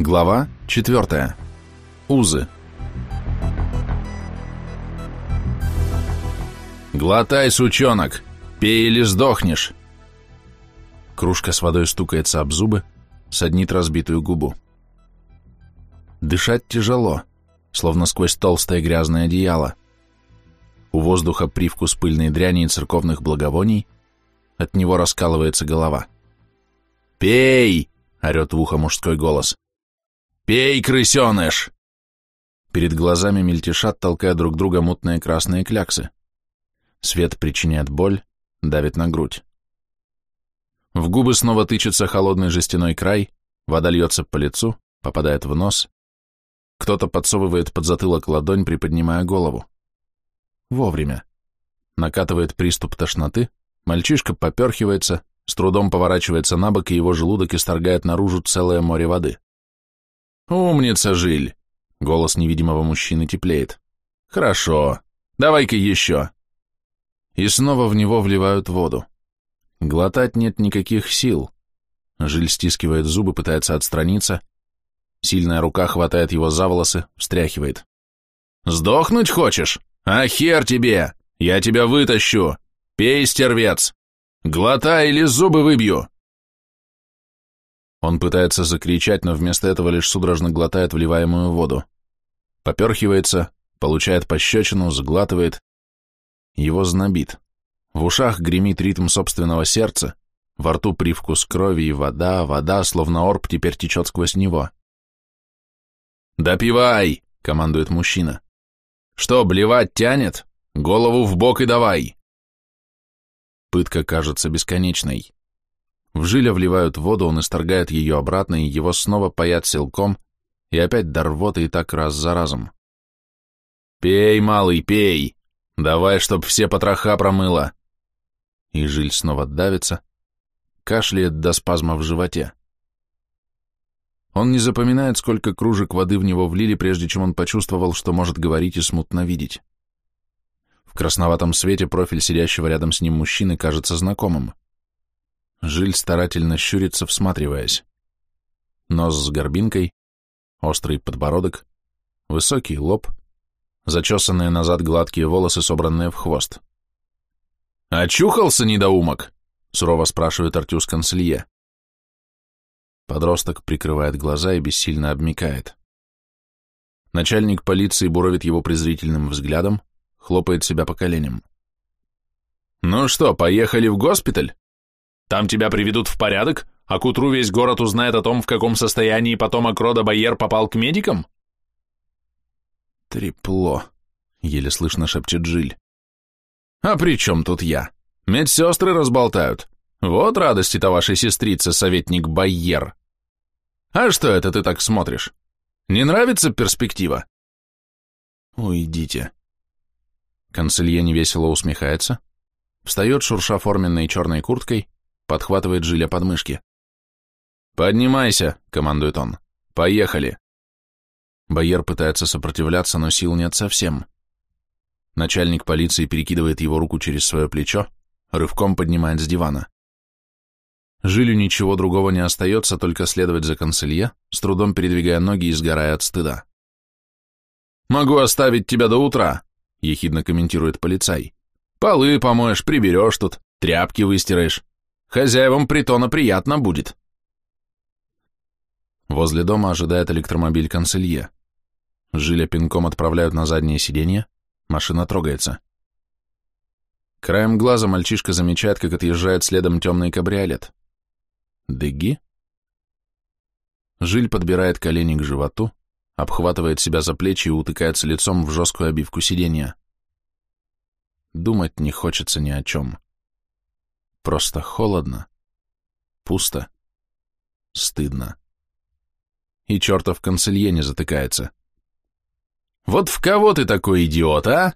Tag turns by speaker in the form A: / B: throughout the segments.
A: Глава 4. Узы. «Глотай, сучонок! Пей или сдохнешь!» Кружка с водой стукается об зубы, саднит разбитую губу. Дышать тяжело, словно сквозь толстое грязное одеяло. У воздуха привкус пыльной дряни и церковных благовоний, от него раскалывается голова. «Пей!» — орет в ухо мужской голос. «Пей, крысеныш!» Перед глазами мельтешат, толкая друг друга мутные красные кляксы. Свет причиняет боль, давит на грудь. В губы снова тычется холодный жестяной край, вода льется по лицу, попадает в нос. Кто-то подсовывает под затылок ладонь, приподнимая голову. Вовремя. Накатывает приступ тошноты, мальчишка поперхивается, с трудом поворачивается на бок, и его желудок исторгает наружу целое море воды. «Умница, Жиль!» — голос невидимого мужчины теплеет. «Хорошо. Давай-ка еще!» И снова в него вливают воду. Глотать нет никаких сил. Жиль стискивает зубы, пытается отстраниться. Сильная рука хватает его за волосы, встряхивает. «Сдохнуть хочешь? А хер тебе! Я тебя вытащу! Пей, стервец! Глотай или зубы выбью!» Он пытается закричать, но вместо этого лишь судорожно глотает вливаемую воду. Поперхивается, получает пощечину, сглатывает. Его знобит. В ушах гремит ритм собственного сердца, во рту привкус крови и вода, вода, словно орб, теперь течет сквозь него. «Допивай!» — командует мужчина. «Что, блевать тянет? Голову в бок и давай!» Пытка кажется бесконечной. В жиля вливают воду, он исторгает ее обратно, и его снова паят силком, и опять до рвоты и так раз за разом. «Пей, малый, пей! Давай, чтоб все потроха промыло!» И жиль снова давится, кашляет до спазма в животе. Он не запоминает, сколько кружек воды в него влили, прежде чем он почувствовал, что может говорить и смутно видеть. В красноватом свете профиль сидящего рядом с ним мужчины кажется знакомым. Жиль старательно щурится, всматриваясь. Нос с горбинкой, острый подбородок, высокий лоб, зачесанные назад гладкие волосы, собранные в хвост. «Очухался, недоумок?» — сурово спрашивает Артюс Конселье. Подросток прикрывает глаза и бессильно обмикает. Начальник полиции буровит его презрительным взглядом, хлопает себя по коленям. «Ну что, поехали в госпиталь?» Там тебя приведут в порядок, а к утру весь город узнает о том, в каком состоянии потомок рода Байер попал к медикам? Трепло, еле слышно шепчет Жиль. А при чем тут я? Медсестры разболтают. Вот радости-то вашей сестрицы, советник Байер. А что это ты так смотришь? Не нравится перспектива? Уйдите. Канцелье невесело усмехается, встает, шурша форменной черной курткой, подхватывает Жиля подмышки. «Поднимайся», — командует он. «Поехали». Байер пытается сопротивляться, но сил нет совсем. Начальник полиции перекидывает его руку через свое плечо, рывком поднимает с дивана. Жилю ничего другого не остается, только следовать за конселье, с трудом передвигая ноги и сгорая от стыда. «Могу оставить тебя до утра», — ехидно комментирует полицай. «Полы помоешь, приберешь тут, тряпки выстираешь. Хозяевам притона приятно будет. Возле дома ожидает электромобиль конселье. Жиля пинком отправляют на заднее сиденье, машина трогается. Краем глаза мальчишка замечает, как отъезжает следом темный кабриолет. Деги? Жиль подбирает колени к животу, обхватывает себя за плечи и утыкается лицом в жесткую обивку сиденья. Думать не хочется ни о чем. Просто холодно, пусто, стыдно. И чертов канцелье не затыкается. «Вот в кого ты такой идиот, а?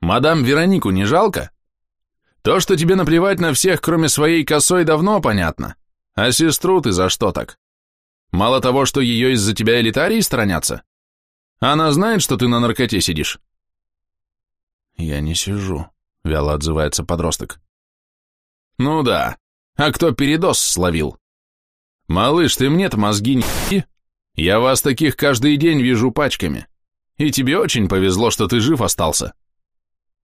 A: Мадам Веронику не жалко? То, что тебе наплевать на всех, кроме своей косой, давно понятно. А сестру ты за что так? Мало того, что ее из-за тебя элитарии сторонятся? Она знает, что ты на наркоте сидишь?» «Я не сижу», — вяло отзывается подросток. Ну да. А кто передоз словил? Малыш, ты мне-то мозги не Я вас таких каждый день вижу пачками. И тебе очень повезло, что ты жив остался.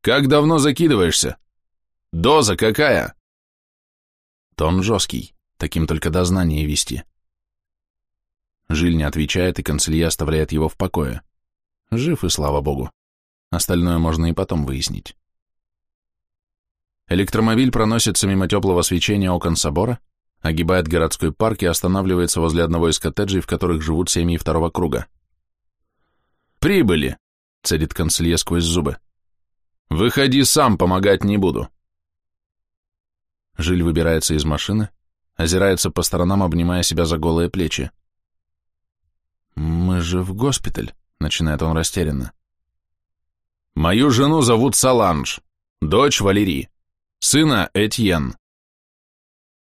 A: Как давно закидываешься? Доза какая? Тон жесткий, таким только дознание вести. Жиль не отвечает, и канцелья оставляет его в покое. Жив и слава богу. Остальное можно и потом выяснить. Электромобиль проносится мимо теплого свечения окон собора, огибает городской парк и останавливается возле одного из коттеджей, в которых живут семьи второго круга. «Прибыли!» — цедит канцелье сквозь зубы. «Выходи сам, помогать не буду». Жиль выбирается из машины, озирается по сторонам, обнимая себя за голые плечи. «Мы же в госпиталь», — начинает он растерянно. «Мою жену зовут Саланж, дочь Валерии, сына Этьен».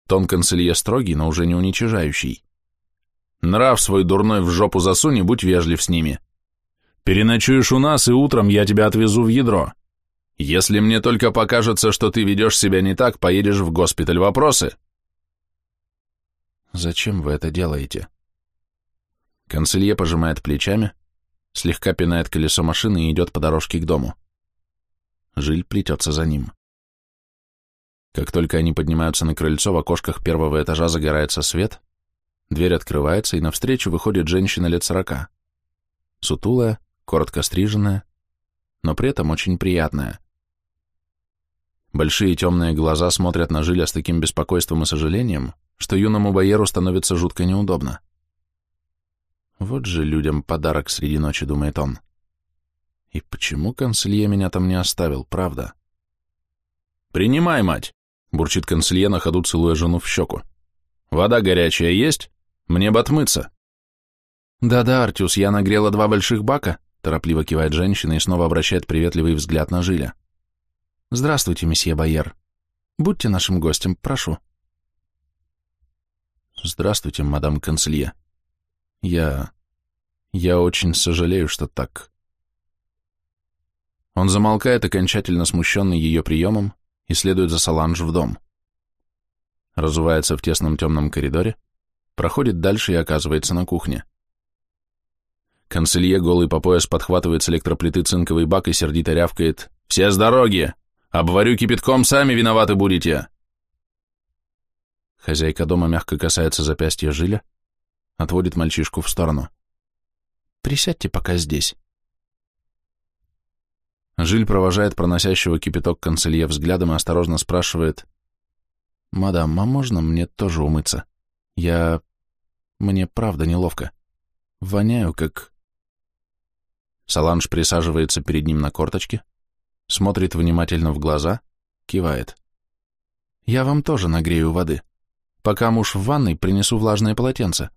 A: Тон канцелье строгий, но уже не уничижающий. «Нрав свой дурной в жопу засунь и будь вежлив с ними. Переночуешь у нас, и утром я тебя отвезу в ядро. Если мне только покажется, что ты ведешь себя не так, поедешь в госпиталь. Вопросы?» «Зачем вы это делаете?» Канцелье пожимает плечами, слегка пинает колесо машины и идет по дорожке к дому. Жиль плетется за ним. Как только они поднимаются на крыльцо, в окошках первого этажа загорается свет, дверь открывается, и навстречу выходит женщина лет сорока. Сутулая, коротко стриженная, но при этом очень приятная. Большие темные глаза смотрят на Жиля с таким беспокойством и сожалением, что юному Байеру становится жутко неудобно. Вот же людям подарок среди ночи, думает он. И почему конселье меня там не оставил, правда? «Принимай, мать!» — бурчит конселье на ходу, целуя жену в щеку. «Вода горячая есть? Мне бы отмыться». «Да-да, Артюс, я нагрела два больших бака», — торопливо кивает женщина и снова обращает приветливый взгляд на Жиля. «Здравствуйте, месье Байер. Будьте нашим гостем, прошу». «Здравствуйте, мадам конселье», я... я очень сожалею, что так. Он замолкает, окончательно смущенный ее приемом, и следует за Саланж в дом. Разувается в тесном темном коридоре, проходит дальше и оказывается на кухне. Конселье голый по пояс подхватывает с электроплиты цинковый бак и сердито рявкает «Все с дороги! Обварю кипятком, сами виноваты будете!» Хозяйка дома мягко касается запястья Жиля, отводит мальчишку в сторону. «Присядьте пока здесь». Жиль провожает проносящего кипяток канцелье взглядом и осторожно спрашивает, «Мадам, а можно мне тоже умыться? Я... мне правда неловко. Воняю, как...» Саланж присаживается перед ним на корточке, смотрит внимательно в глаза, кивает. «Я вам тоже нагрею воды. Пока муж в ванной, принесу влажное полотенце».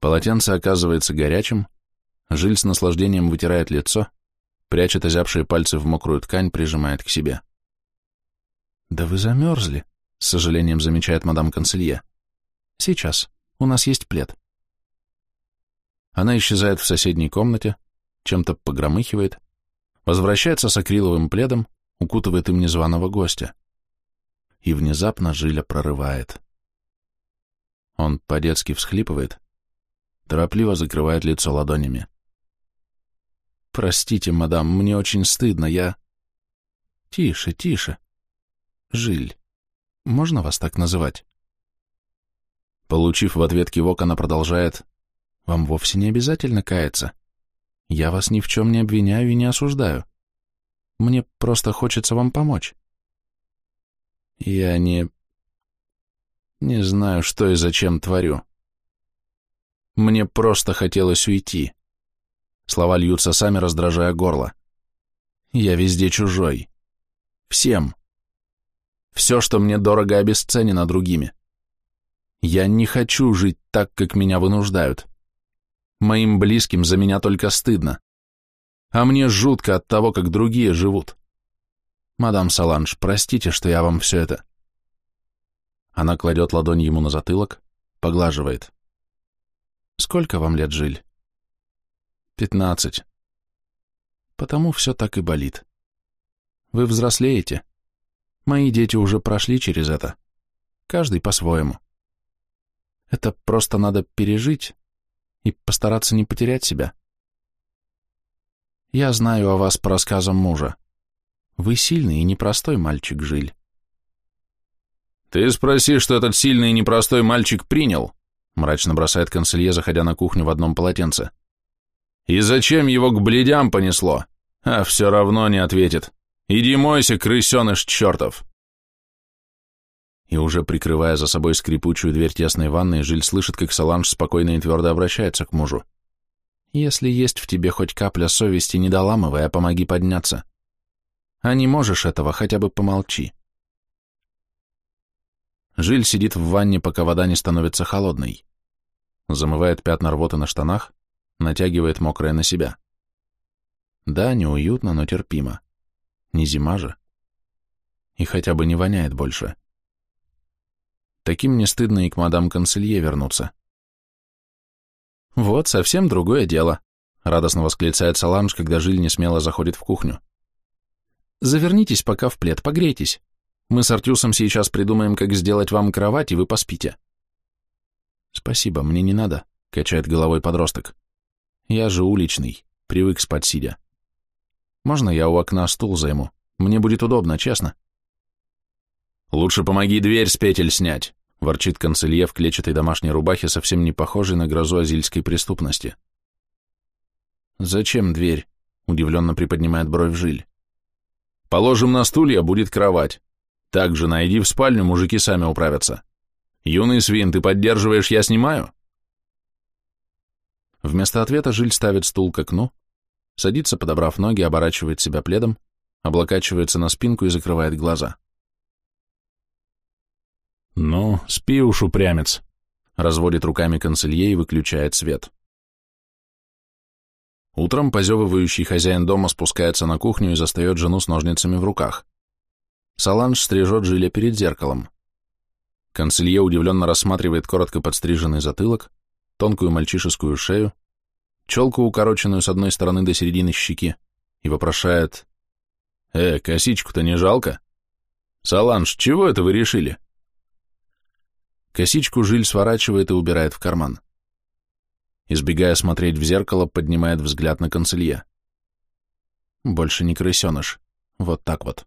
A: Полотенце оказывается горячим, Жиль с наслаждением вытирает лицо, прячет озябшие пальцы в мокрую ткань, прижимает к себе. «Да вы замерзли», — с сожалением замечает мадам канцелье. «Сейчас. У нас есть плед». Она исчезает в соседней комнате, чем-то погромыхивает, возвращается с акриловым пледом, укутывает им незваного гостя. И внезапно Жиля прорывает. Он по-детски всхлипывает, торопливо закрывает лицо ладонями. «Простите, мадам, мне очень стыдно, я...» «Тише, тише. Жиль. Можно вас так называть?» Получив в ответ кивок, она продолжает. «Вам вовсе не обязательно каяться. Я вас ни в чем не обвиняю и не осуждаю. Мне просто хочется вам помочь». «Я не... не знаю, что и зачем творю. Мне просто хотелось уйти. Слова льются сами, раздражая горло. Я везде чужой. Всем. Все, что мне дорого, обесценено другими. Я не хочу жить так, как меня вынуждают. Моим близким за меня только стыдно. А мне жутко от того, как другие живут. Мадам Саланж, простите, что я вам все это... Она кладет ладонь ему на затылок, поглаживает. Сколько вам лет, Жиль? Пятнадцать. Потому все так и болит. Вы взрослеете. Мои дети уже прошли через это. Каждый по-своему. Это просто надо пережить и постараться не потерять себя. Я знаю о вас по рассказам мужа. Вы сильный и непростой мальчик, Жиль.
B: Ты спроси, что этот сильный и непростой мальчик принял, мрачно бросает конселье, заходя на кухню в одном полотенце. И зачем его к бледям понесло? А все равно не ответит. Иди мойся, крысеныш чертов.
A: И уже прикрывая за собой скрипучую дверь тесной ванной, Жиль слышит, как Саланж спокойно и твердо обращается к мужу. «Если есть в тебе хоть капля совести, не доламывай, а помоги подняться. А не можешь этого, хотя бы помолчи». Жиль сидит в ванне, пока вода не становится холодной. Замывает пятна рвоты на штанах, натягивает мокрое на себя. Да, неуютно, но терпимо. Не зима же. И хотя бы не воняет больше. Таким не стыдно и к мадам Конселье вернуться. «Вот, совсем другое дело», — радостно восклицает Саланж, когда Жиль не смело заходит в кухню. «Завернитесь пока в плед, погрейтесь. Мы с Артюсом сейчас придумаем, как сделать вам кровать, и вы поспите». «Спасибо, мне не надо», — качает головой подросток. «Я же уличный, привык спать сидя. Можно я у окна стул займу? Мне будет удобно, честно».
B: «Лучше помоги дверь с петель снять», — ворчит канцелье в клетчатой домашней рубахе, совсем не похожей на грозу азильской преступности.
A: «Зачем дверь?» — удивленно приподнимает бровь Жиль.
B: «Положим на стулья, будет кровать. Так же найди в спальню, мужики сами управятся. Юный свин, ты поддерживаешь, я снимаю?»
A: Вместо ответа Жиль ставит стул к окну, садится, подобрав ноги, оборачивает себя пледом, облокачивается на спинку и закрывает глаза.
B: «Ну, спи уж, упрямец», — разводит руками конселье и выключает свет.
A: Утром позевывающий хозяин дома спускается на кухню и застает жену с ножницами в руках. Саланж стрижет жиле перед зеркалом. Конселье удивленно рассматривает коротко подстриженный затылок, тонкую мальчишескую шею, челку, укороченную с одной стороны до середины щеки, и вопрошает
B: «Э, косичку-то не жалко? Саланж, чего это вы решили?»
A: Косичку Жиль сворачивает и убирает в карман. Избегая смотреть в зеркало, поднимает взгляд на канцелье. Больше не крысеныш. Вот так вот.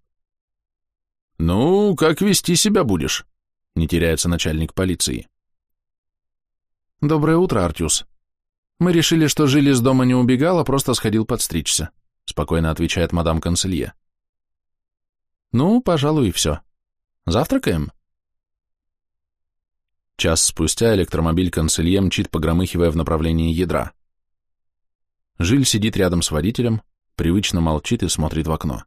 B: «Ну, как вести себя будешь?» — не теряется начальник полиции.
A: «Доброе утро, Артюс. Мы решили, что Жиль из дома не убегал, а просто сходил подстричься», — спокойно отвечает мадам канцелье. «Ну, пожалуй, и все. Завтракаем?» Час спустя электромобиль канцелье мчит, погромыхивая в направлении ядра. Жиль сидит рядом с водителем, привычно молчит и смотрит в окно.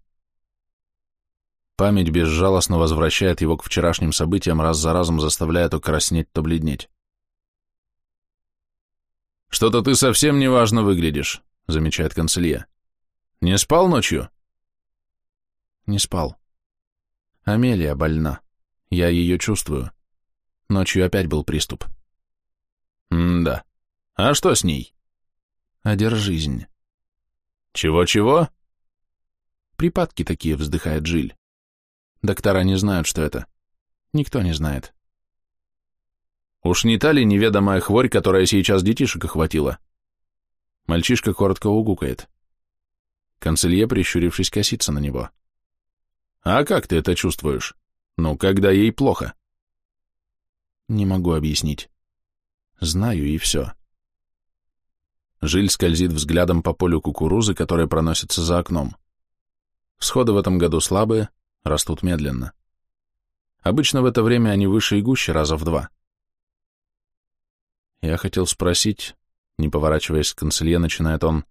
A: Память безжалостно возвращает его к вчерашним событиям, раз за разом заставляя то краснеть, то бледнеть.
B: «Что-то ты совсем неважно выглядишь», — замечает канцелье. «Не спал ночью?»
A: «Не спал. Амелия больна. Я ее чувствую. Ночью опять был приступ.
B: М-да. А что с ней?
A: Одержизнь.
B: Чего-чего?
A: Припадки такие, вздыхает Жиль. Доктора не знают, что это. Никто не знает.
B: Уж не та ли неведомая хворь, которая сейчас детишек охватила?
A: Мальчишка коротко угукает. Канцелье, прищурившись, косится на него.
B: А как ты это чувствуешь? Ну, когда ей плохо?
A: Не могу объяснить. Знаю и все.
B: Жиль скользит взглядом по полю кукурузы, которая проносится за окном.
A: Всходы в этом году слабые, растут медленно. Обычно в это время они выше и гуще раза в два. Я хотел спросить, не поворачиваясь к канцелье, начинает он,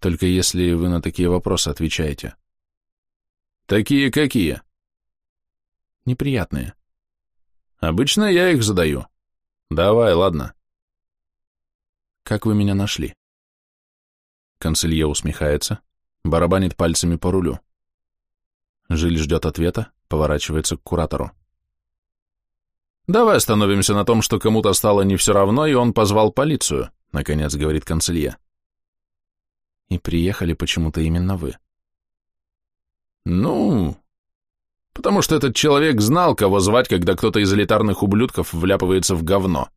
A: только если вы на такие вопросы отвечаете.
B: Такие какие?
A: Неприятные.
B: Обычно я их задаю. Давай, ладно.
A: Как вы меня нашли? Канцелье усмехается, барабанит пальцами по рулю. Жиль ждет ответа, поворачивается к куратору.
B: «Давай остановимся на том, что кому-то стало не все равно, и он позвал полицию», — наконец говорит канцелье.
A: «И приехали почему-то именно вы».
B: «Ну...» потому что этот человек знал, кого звать, когда кто-то из элитарных ублюдков вляпывается в говно.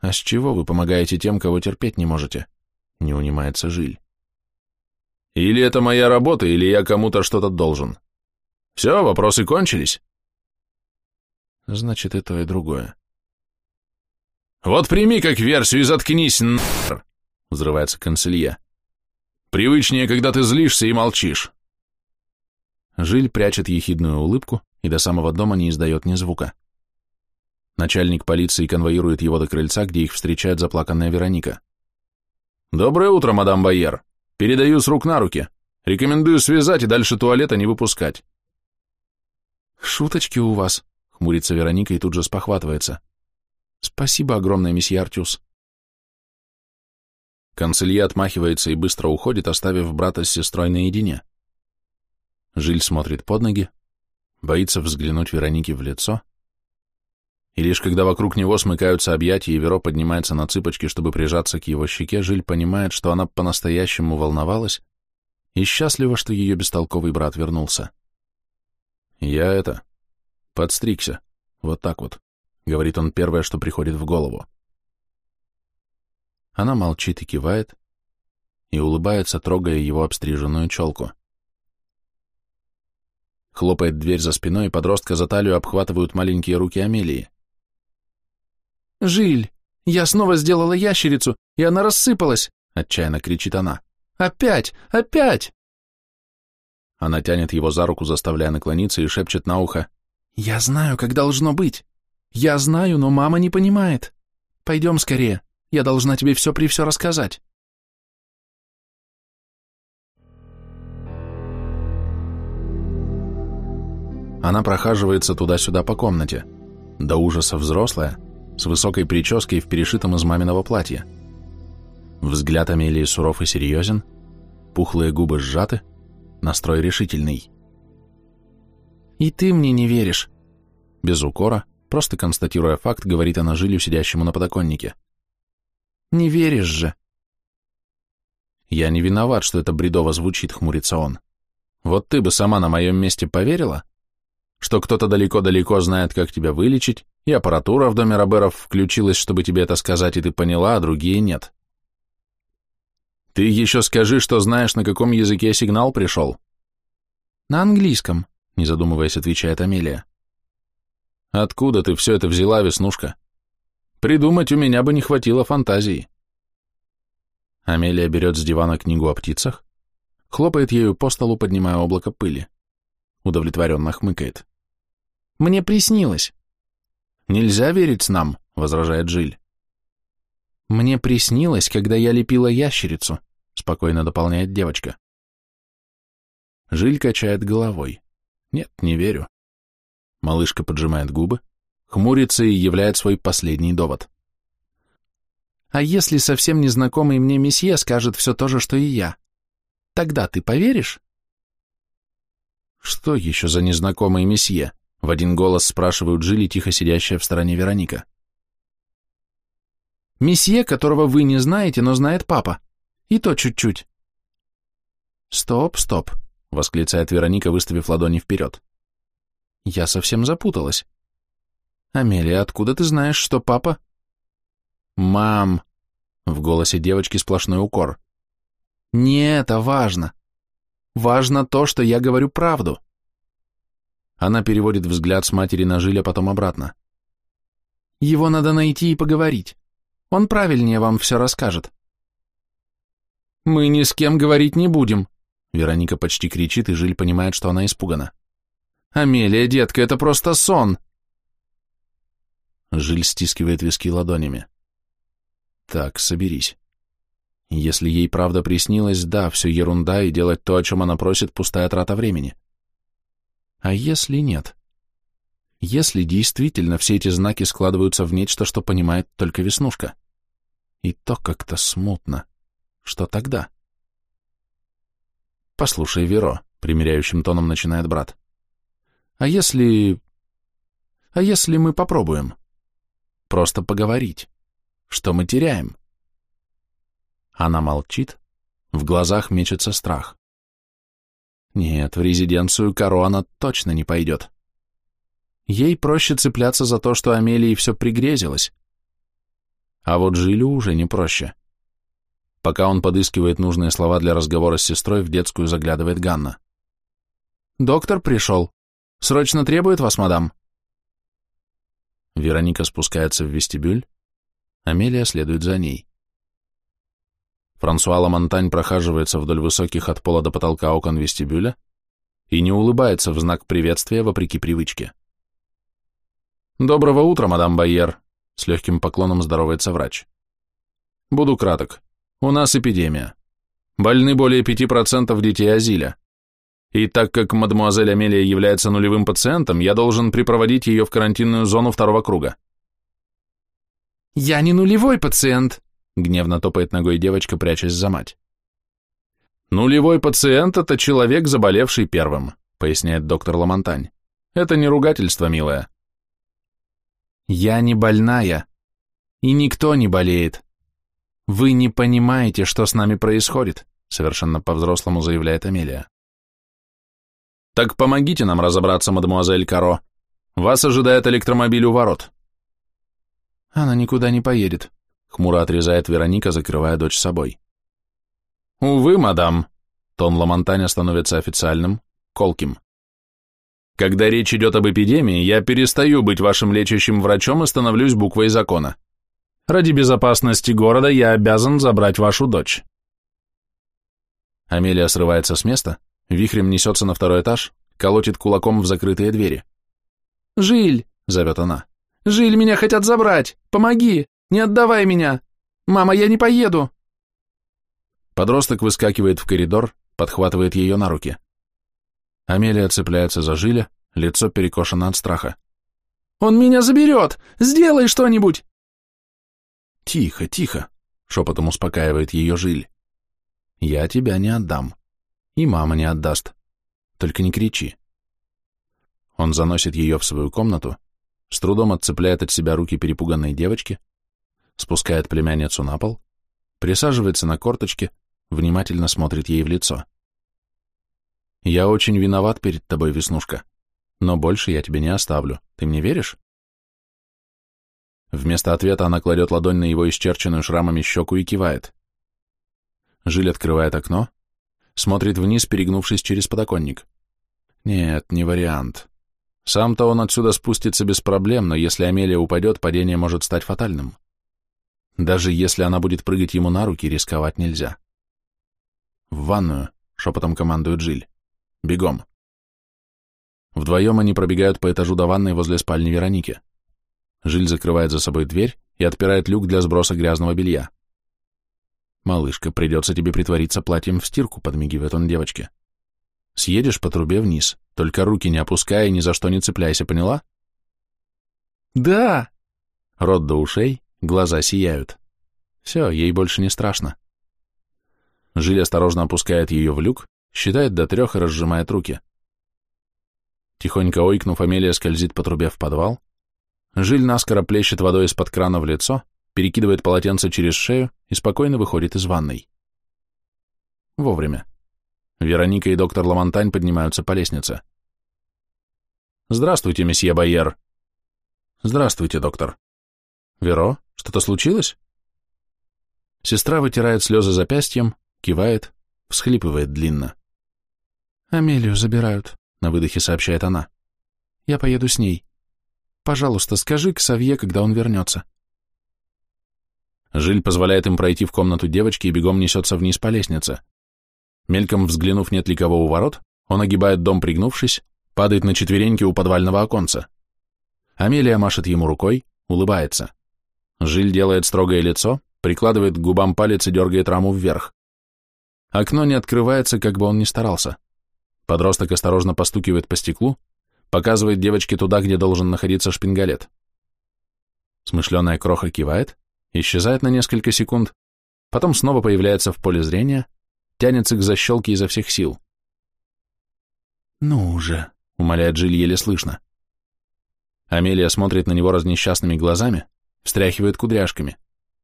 A: «А с чего вы помогаете тем, кого терпеть не можете?» — не унимается Жиль.
B: «Или это моя работа, или я кому-то что-то должен. Все, вопросы кончились?»
A: «Значит, и то, и другое».
B: «Вот прими как версию и заткнись, нахер!» — взрывается канцелье. «Привычнее, когда ты злишься и молчишь».
A: Жиль прячет ехидную улыбку и до самого дома не издает ни звука. Начальник полиции конвоирует его до крыльца, где их встречает заплаканная Вероника.
B: «Доброе утро, мадам Байер. Передаю с рук на руки. Рекомендую связать и дальше туалета не выпускать».
A: «Шуточки у вас», — хмурится Вероника и тут же спохватывается. «Спасибо огромное, месье Артюс». Канцелье отмахивается и быстро уходит, оставив брата с сестрой наедине. Жиль смотрит под ноги, боится взглянуть Веронике в лицо, и лишь когда вокруг него смыкаются объятия, и Веро поднимается на цыпочки, чтобы прижаться к его щеке, Жиль понимает, что она по-настоящему волновалась и счастлива, что ее бестолковый брат вернулся. «Я это... подстригся. Вот так вот», — говорит он первое, что приходит в голову. Она молчит и кивает, и улыбается, трогая его обстриженную челку. Хлопает дверь за спиной, и подростка за талию обхватывают маленькие руки Амелии. «Жиль, я снова сделала ящерицу, и она рассыпалась!» — отчаянно кричит она. «Опять! Опять!» Она тянет его за руку, заставляя наклониться, и шепчет на ухо. «Я знаю, как должно быть. Я знаю, но мама не понимает. Пойдем скорее. Я должна тебе все при все рассказать». Она прохаживается туда-сюда по комнате. До ужаса взрослая, с высокой прической в перешитом из маминого платья. Взгляд Амелии суров и серьезен, пухлые губы сжаты, настрой решительный. «И ты мне не веришь?» Без укора, просто констатируя факт, говорит она жилю, сидящему на подоконнике. «Не веришь же!» «Я не виноват, что это бредово звучит», — хмурится он. «Вот ты бы сама на моем месте поверила, что кто-то далеко-далеко знает, как тебя вылечить, и аппаратура в доме Роберов включилась, чтобы тебе это сказать, и ты поняла, а другие нет. Ты еще скажи, что знаешь, на каком языке сигнал пришел. На английском, не задумываясь, отвечает Амелия. Откуда ты все это взяла, Веснушка? Придумать у меня бы не хватило фантазии. Амелия берет с дивана книгу о птицах, хлопает ею по столу, поднимая облако пыли. Удовлетворенно хмыкает. Мне приснилось. Нельзя верить нам, возражает Жиль. Мне приснилось, когда я лепила ящерицу, спокойно дополняет девочка. Жиль качает головой. Нет, не верю. Малышка поджимает губы, хмурится и являет свой последний довод. А если совсем незнакомый мне месье скажет все то же, что и я, тогда ты поверишь? Что еще за незнакомый месье? В один голос спрашивают Джилли, тихо сидящая в стороне Вероника. «Месье, которого вы не знаете, но знает папа. И то чуть-чуть». «Стоп, стоп», — восклицает Вероника, выставив ладони вперед. «Я совсем запуталась. Амелия, откуда ты знаешь, что папа...» «Мам!» — в голосе девочки сплошной укор. «Не это важно. Важно то, что я говорю правду». Она переводит взгляд с матери на Жиля, потом обратно. «Его надо найти и поговорить. Он правильнее вам все расскажет». «Мы ни с кем говорить не будем», — Вероника почти кричит, и Жиль понимает, что она испугана. «Амелия, детка, это просто сон!» Жиль стискивает виски ладонями. «Так, соберись. Если ей правда приснилось, да, все ерунда, и делать то, о чем она просит, пустая трата времени. А если нет? Если действительно все эти знаки складываются в нечто, что понимает только Веснушка? И то как-то смутно. Что тогда? Послушай, Веро, примиряющим тоном начинает брат. А если... А если мы попробуем? Просто поговорить. Что мы теряем? Она молчит, в глазах мечется страх. Нет, в резиденцию Каро она точно не пойдет. Ей проще цепляться за то, что Амелии все пригрезилось. А вот Жилю уже не проще. Пока он подыскивает нужные слова для разговора с сестрой, в детскую заглядывает Ганна. «Доктор пришел. Срочно требует вас, мадам». Вероника спускается в вестибюль, Амелия следует за ней. Франсуа Ламонтань прохаживается вдоль высоких от пола до потолка окон вестибюля и не улыбается в знак приветствия вопреки привычке. «Доброго утра, мадам Байер», — с легким поклоном здоровается врач. «Буду краток. У нас эпидемия. Больны более 5% детей Азиля. И так как мадемуазель Амелия является нулевым пациентом, я должен припроводить ее в карантинную зону второго круга».
C: «Я не нулевой пациент»,
A: Гневно топает ногой девочка, прячась за мать.
B: «Нулевой пациент – это человек, заболевший первым», – поясняет доктор Ламонтань. «Это не ругательство, милая».
A: «Я не больная. И никто не болеет. Вы не понимаете, что с нами происходит», – совершенно по-взрослому заявляет Амелия.
B: «Так помогите нам разобраться, мадемуазель Каро. Вас ожидает электромобиль у ворот».
A: «Она никуда не поедет», Хмуро отрезает Вероника, закрывая дочь собой.
B: «Увы, мадам», — тон Ламонтаня становится официальным, колким. «Когда речь идет об эпидемии, я перестаю быть вашим лечащим врачом и становлюсь буквой закона. Ради безопасности города я обязан забрать вашу дочь».
A: Амелия срывается с места, вихрем несется на второй этаж, колотит кулаком в закрытые двери.
C: «Жиль!» — зовет она. «Жиль, меня хотят забрать! Помоги! Не отдавай меня! Мама, я не поеду!»
A: Подросток выскакивает в коридор, подхватывает ее на руки. Амелия цепляется за Жиля, лицо перекошено от страха.
C: «Он меня заберет! Сделай что-нибудь!»
A: «Тихо, тихо!» — шепотом успокаивает ее Жиль. «Я тебя не отдам. И мама не отдаст. Только не кричи». Он заносит ее в свою комнату, с трудом отцепляет от себя руки перепуганной девочки, спускает племянницу на пол, присаживается на корточке, внимательно смотрит ей в лицо. «Я очень виноват перед тобой, Веснушка, но больше я тебе не оставлю. Ты мне веришь?» Вместо ответа она кладет ладонь на его исчерченную шрамами щеку и кивает. Жиль открывает окно, смотрит вниз, перегнувшись через подоконник. Нет, не вариант. Сам-то он отсюда спустится без проблем, но если Амелия упадет, падение может стать фатальным. Даже если она будет прыгать ему на руки, рисковать нельзя. «В ванную», — шепотом командует Жиль. «Бегом». Вдвоем они пробегают по этажу до ванной возле спальни Вероники. Жиль закрывает за собой дверь и отпирает люк для сброса грязного белья. «Малышка, придется тебе притвориться платьем в стирку», — подмигивает он девочке. «Съедешь по трубе вниз, только руки не опускай и ни за что не цепляйся, поняла?»
C: «Да!»
A: Рот до ушей, Глаза сияют. Все, ей больше не страшно. Жиль осторожно опускает ее в люк, считает до трех и разжимает руки. Тихонько ойкнув, Амелия скользит по трубе в подвал. Жиль наскоро плещет водой из-под крана в лицо, перекидывает полотенце через шею и спокойно выходит из ванной. Вовремя. Вероника и доктор Ламонтань поднимаются по лестнице. «Здравствуйте, месье Байер». «Здравствуйте, доктор». «Веро, что-то случилось?» Сестра вытирает слезы запястьем, кивает, всхлипывает длинно.
C: «Амелию забирают», —
A: на выдохе сообщает она.
C: «Я поеду с ней. Пожалуйста, скажи к Савье, когда он вернется».
A: Жиль позволяет им пройти в комнату девочки и бегом несется вниз по лестнице. Мельком взглянув, нет ли кого у ворот, он огибает дом, пригнувшись, падает на четвереньки у подвального оконца. Амелия машет ему рукой, улыбается. Жиль делает строгое лицо, прикладывает к губам палец и дергает раму вверх. Окно не открывается, как бы он ни старался. Подросток осторожно постукивает по стеклу, показывает девочке туда, где должен находиться шпингалет. Смышленая кроха кивает, исчезает на несколько секунд, потом снова появляется в поле зрения, тянется к защелке изо всех сил.
C: «Ну уже», —
A: умоляет Жиль еле слышно. Амелия смотрит на него разнесчастными глазами, встряхивает кудряшками.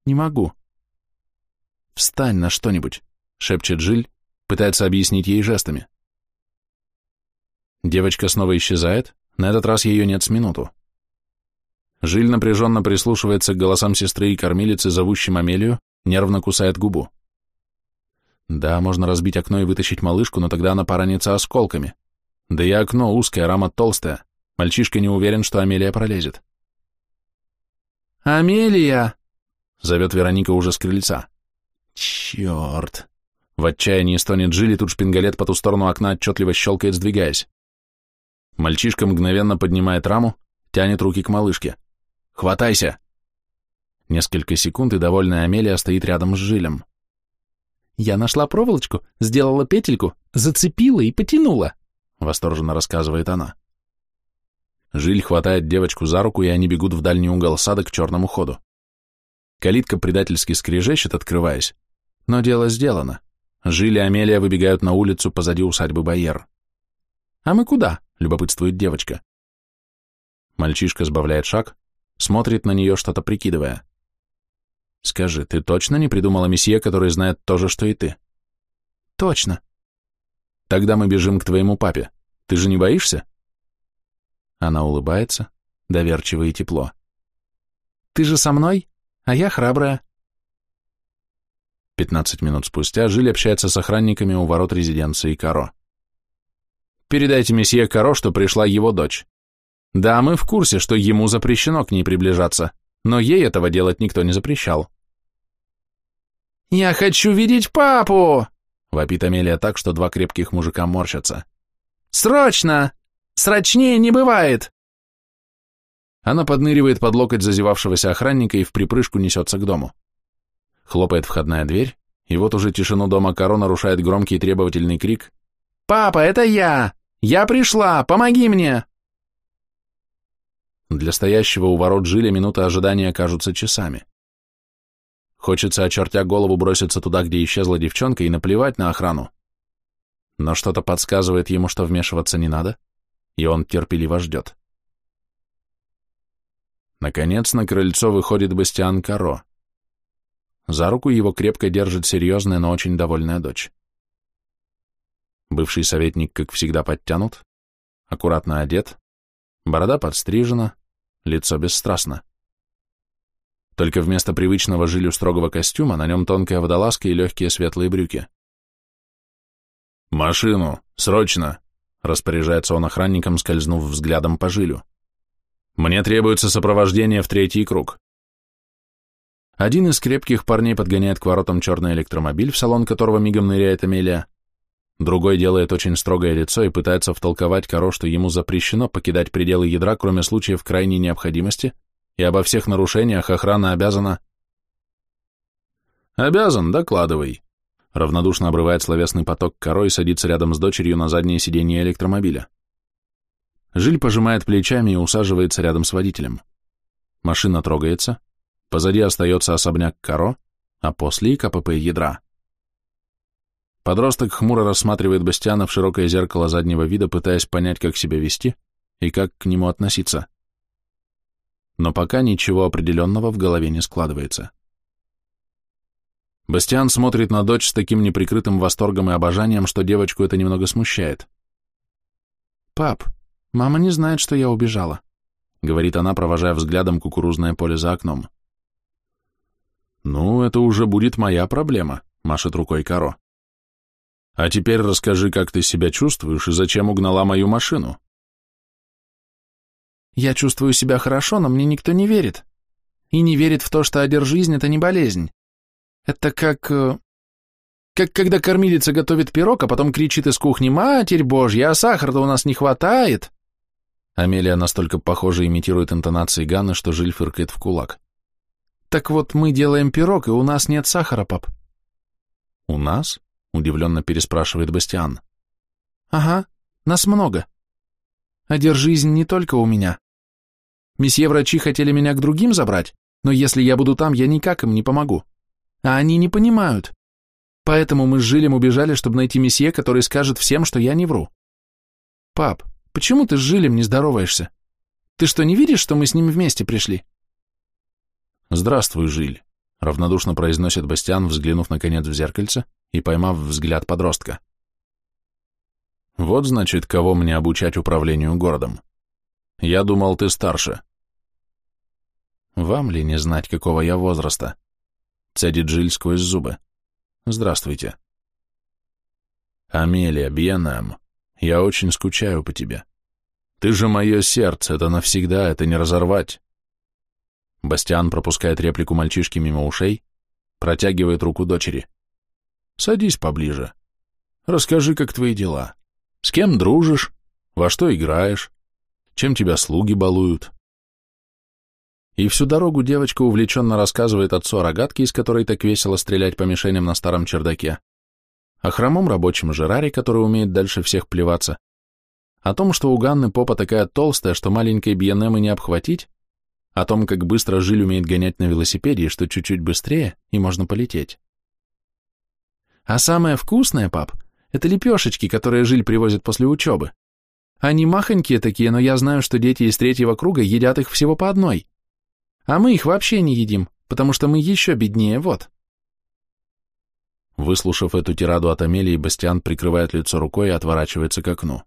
A: «Не могу». «Встань на что-нибудь», — шепчет Жиль, пытается объяснить ей жестами. Девочка снова исчезает, на этот раз ее нет с минуту. Жиль напряженно прислушивается к голосам сестры и кормилицы, зовущим Амелию, нервно кусает губу. Да, можно разбить окно и вытащить малышку, но тогда она поранится осколками. Да и окно узкое, рама толстая. Мальчишка не уверен, что Амелия пролезет.
C: «Амелия!»
A: — зовет Вероника уже с крыльца. «Черт!» В отчаянии стонет Джилли, тут шпингалет по ту сторону окна отчетливо щелкает, сдвигаясь. Мальчишка мгновенно поднимает раму, тянет руки к малышке. «Хватайся!» Несколько секунд, и довольная Амелия стоит рядом с Жилем.
C: «Я нашла проволочку, сделала петельку, зацепила и потянула», — восторженно рассказывает она.
A: Жиль хватает девочку за руку, и они бегут в дальний угол сада к черному ходу. Калитка предательски скрежещет, открываясь. Но дело сделано. Жиль и Амелия выбегают на улицу позади усадьбы Байер.
C: «А мы куда?»
A: — любопытствует девочка. Мальчишка сбавляет шаг, смотрит на нее, что-то прикидывая. «Скажи, ты точно не придумала месье, который знает то же, что и ты?»
C: «Точно».
A: «Тогда мы бежим к твоему папе. Ты же не боишься?» Она улыбается, доверчиво и тепло.
C: «Ты же со мной, а я храбрая».
A: Пятнадцать минут спустя Жиль общается с охранниками у ворот резиденции Каро. «Передайте месье Каро, что пришла его дочь. Да, мы в курсе, что ему запрещено к ней приближаться, но ей этого делать никто не запрещал».
C: «Я хочу видеть папу!»
A: — вопит Амелия так, что два крепких мужика морщатся.
C: «Срочно! Срочнее не бывает!»
A: Она подныривает под локоть зазевавшегося охранника и в припрыжку несется к дому. Хлопает входная дверь, и вот уже тишину дома Каро нарушает громкий требовательный крик
C: «Папа, это я! Я пришла! Помоги мне!»
A: Для стоящего у ворот жиля минуты ожидания кажутся часами. Хочется, очертя голову, броситься туда, где исчезла девчонка, и наплевать на охрану. Но что-то подсказывает ему, что вмешиваться не надо, и он терпеливо ждет. Наконец на крыльцо выходит Бастиан Каро. За руку его крепко держит серьезная, но очень довольная дочь. Бывший советник, как всегда, подтянут, аккуратно одет, борода подстрижена, лицо бесстрастно. Только вместо привычного жилю строгого костюма на нем тонкая водолазка и легкие светлые брюки. «Машину! Срочно!» — распоряжается он охранником, скользнув взглядом по жилю. «Мне требуется сопровождение в третий круг. Один из крепких парней подгоняет к воротам черный электромобиль, в салон которого мигом ныряет Амелия. Другой делает очень строгое лицо и пытается втолковать Каро, что ему запрещено покидать пределы ядра, кроме случаев крайней необходимости, и обо всех нарушениях охрана обязана... «Обязан, докладывай», — равнодушно обрывает словесный поток Каро и садится рядом с дочерью на заднее сиденье электромобиля. Жиль пожимает плечами и усаживается рядом с водителем. Машина трогается, Позади остается особняк Каро, а после и КПП ядра. Подросток хмуро рассматривает Бастиана в широкое зеркало заднего вида, пытаясь понять, как себя вести и как к нему относиться. Но пока ничего определенного в голове не складывается. Бастиан смотрит на дочь с таким неприкрытым восторгом и обожанием, что девочку это немного смущает.
C: «Пап, мама не знает, что я убежала», — говорит она, провожая взглядом кукурузное поле за окном.
A: «Ну, это уже будет моя проблема», — машет рукой Каро. «А теперь расскажи, как ты себя чувствуешь и зачем угнала мою машину?»
C: «Я чувствую себя хорошо, но мне никто не верит. И не верит в то, что одержизнь — это не болезнь. Это как... Э, как когда кормилица готовит пирог, а потом кричит из кухни «Матерь Божья, а сахара-то у нас не хватает!»
A: Амелия настолько похоже имитирует интонации Ганны, что Жиль фыркает в кулак.
C: Так вот, мы делаем пирог, и у нас нет сахара, пап.
A: У нас? Удивленно переспрашивает Бастиан.
C: Ага, нас много. А держись не только у меня. Месье врачи хотели меня к другим забрать, но если я буду там, я никак им не помогу. А они не понимают. Поэтому мы с Жилем убежали, чтобы найти месье, который скажет всем, что я не вру. Пап, почему ты с Жилем не здороваешься? Ты что, не видишь, что мы с ним вместе пришли?
A: «Здравствуй, Жиль», — равнодушно произносит Бастиан, взглянув наконец в зеркальце и поймав взгляд подростка.
B: Вот, значит, кого мне обучать управлению городом. Я думал, ты старше.
A: Вам ли не знать, какого я возраста? Цедит Джиль сквозь зубы. Здравствуйте.
B: Амелия, Бьенам, я очень скучаю по тебе. Ты же мое сердце, это навсегда, это не разорвать.
A: Бастиан пропускает реплику мальчишки мимо ушей, протягивает руку дочери.
B: Садись поближе. Расскажи, как твои дела. С кем дружишь? Во что играешь? Чем тебя слуги балуют?
A: И всю дорогу девочка увлеченно рассказывает отцу о рогатке, из которой так весело стрелять по мишеням на старом чердаке, о хромом рабочем Жераре, который умеет дальше всех плеваться, о том, что у Ганны попа такая толстая, что маленькой Бьенемы не обхватить, о том, как быстро Жиль умеет гонять на велосипеде, и что чуть-чуть быстрее, и можно полететь. А самое вкусное, пап, это лепешечки, которые Жиль привозит после учебы. Они махонькие такие, но я знаю, что дети из третьего круга едят их всего по одной. А мы их вообще не едим, потому что мы еще беднее, вот.
B: Выслушав эту тираду от Амелии, Бастиан прикрывает лицо рукой и отворачивается к окну.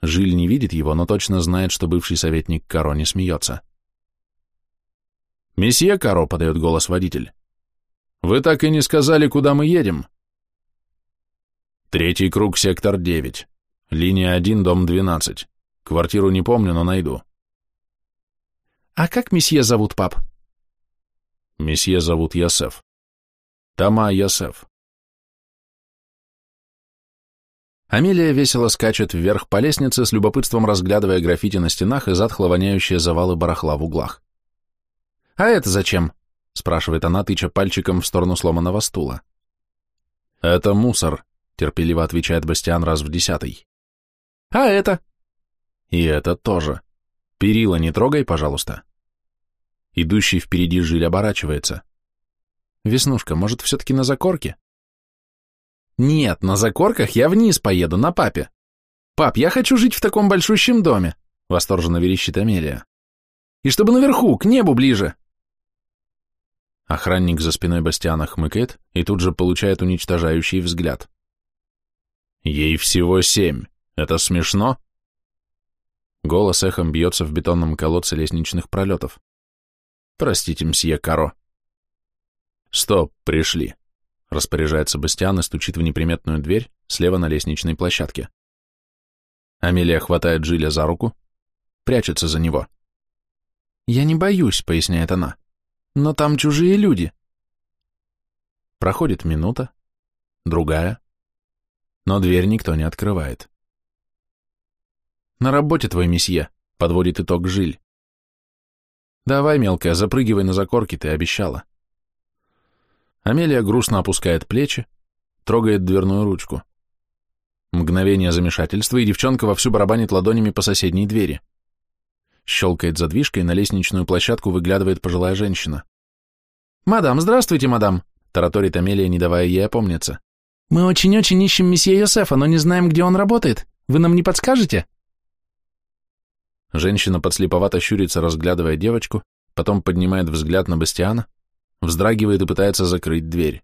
A: Жиль не видит его, но точно знает, что бывший советник Каро не смеется.
B: «Месье Каро», — подает голос водитель, — «вы так и не сказали, куда мы едем». «Третий круг, сектор 9. Линия 1, дом 12. Квартиру не помню, но найду».
C: «А как месье зовут, пап?»
B: «Месье зовут Ясеф. Тома Ясеф.
A: Амелия весело скачет вверх по лестнице, с любопытством разглядывая граффити на стенах и затхло воняющие завалы барахла в углах. «А это зачем?» — спрашивает она, тыча пальчиком в сторону сломанного стула.
B: «Это мусор», — терпеливо отвечает Бастиан раз в десятый.
C: «А это?»
A: «И это тоже. Перила не трогай, пожалуйста». Идущий впереди жиль оборачивается. «Веснушка, может, все-таки на закорке?» «Нет, на закорках я вниз поеду, на папе. Пап, я хочу жить в таком большущем доме», — восторженно верещит Амелия. «И чтобы наверху, к небу ближе». Охранник за спиной Бастиана хмыкает и тут же получает уничтожающий взгляд.
B: «Ей всего семь. Это смешно?»
A: Голос эхом бьется в бетонном колодце лестничных пролетов. «Простите, мсье Каро».
B: «Стоп, пришли».
A: Распоряжается Бастиан и стучит в неприметную дверь слева на лестничной площадке. Амелия хватает Джиля за руку, прячется за него. «Я не боюсь», — поясняет она, — «но там чужие люди». Проходит минута, другая, но дверь никто не открывает. «На работе твой месье», — подводит итог Жиль. «Давай, мелкая, запрыгивай на закорки, ты обещала». Амелия грустно опускает плечи, трогает дверную ручку. Мгновение замешательства, и девчонка вовсю барабанит ладонями по соседней двери. Щелкает задвижкой, на лестничную площадку выглядывает пожилая женщина. «Мадам, здравствуйте, мадам!» — тараторит Амелия, не давая ей опомниться. «Мы очень-очень ищем месье Йосефа, но не знаем, где он работает. Вы нам не подскажете?» Женщина подслеповато щурится, разглядывая девочку, потом поднимает взгляд на Бастиана, вздрагивает и пытается закрыть дверь.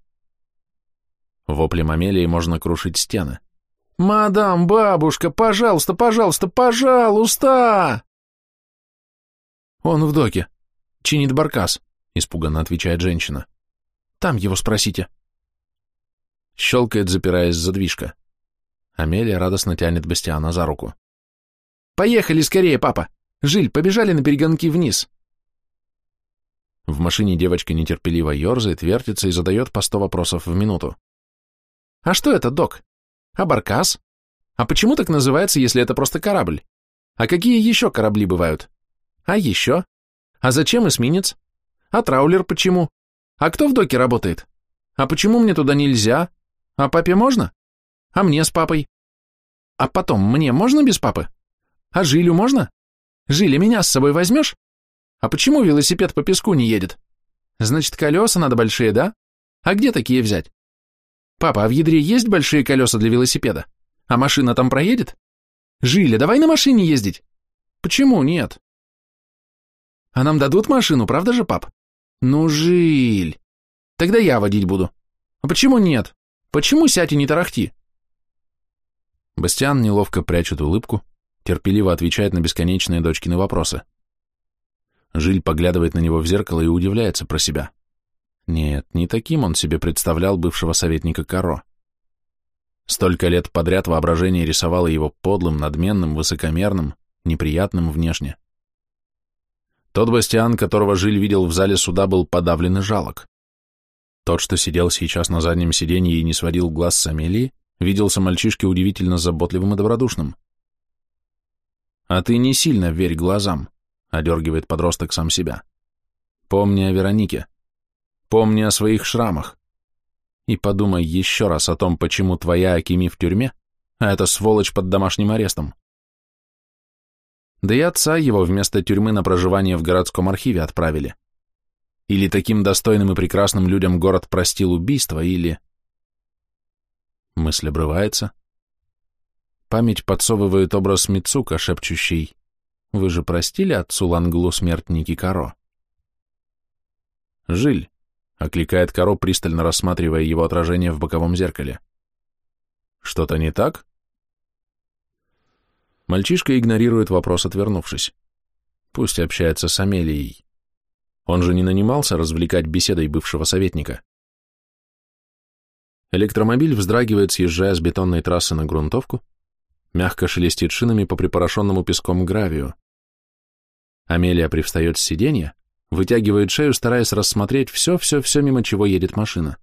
A: Воплем Амелии можно крушить стены. «Мадам, бабушка, пожалуйста, пожалуйста, пожалуйста!» «Он в доке. Чинит баркас», — испуганно отвечает женщина. «Там его спросите». Щелкает, запираясь задвижка. Амелия радостно тянет Бастиана за руку. «Поехали скорее, папа! Жиль, побежали на перегонки вниз!» В машине девочка нетерпеливо ерзает, вертится и задает по сто вопросов в минуту. «А что это, док? А баркас? А почему так называется, если это просто корабль? А какие еще корабли бывают? А еще? А зачем эсминец? А траулер почему? А кто в доке работает? А почему мне туда нельзя? А папе можно? А мне с папой? А потом, мне можно без папы? А Жилю можно? Жиля, меня с собой возьмешь? А почему велосипед по песку не едет? Значит, колеса надо большие, да? А где такие взять? Папа, а в ядре есть большие колеса для велосипеда? А машина там проедет? Жиля, давай на машине ездить. Почему нет? А нам дадут машину, правда же, пап? Ну, Жиль. Тогда я водить буду. А почему нет? Почему сядь и не тарахти? Бастиан неловко прячет улыбку, терпеливо отвечает на бесконечные дочкины вопросы. Жиль поглядывает на него в зеркало и удивляется про себя. Нет, не таким он себе представлял бывшего советника Каро. Столько лет подряд воображение рисовало его подлым, надменным, высокомерным, неприятным внешне. Тот Бастиан, которого Жиль видел в зале суда, был подавлен и жалок. Тот, что сидел сейчас на заднем сиденье и не сводил глаз с Амелии, виделся мальчишке удивительно заботливым и добродушным. «А ты не сильно верь глазам», — одергивает подросток сам себя. «Помни о Веронике. Помни о своих шрамах. И подумай еще раз о том, почему твоя Акими в тюрьме, а эта сволочь под домашним арестом. Да и отца его вместо тюрьмы на проживание в городском архиве отправили. Или таким достойным и прекрасным людям город простил убийство, или... Мысль обрывается. Память подсовывает образ Мицука, шепчущий «Вы же простили отцу Ланглу смерть Никикаро?» «Жиль», — окликает Каро, пристально рассматривая его отражение в боковом зеркале. «Что-то не так?» Мальчишка игнорирует вопрос, отвернувшись. Пусть общается с Амелией. Он же не нанимался развлекать беседой бывшего советника. Электромобиль вздрагивает, съезжая с бетонной трассы на грунтовку, мягко шелестит шинами по припорошенному песком гравию. Амелия привстает с сиденья, вытягивает шею, стараясь рассмотреть все-все-все, мимо чего едет машина.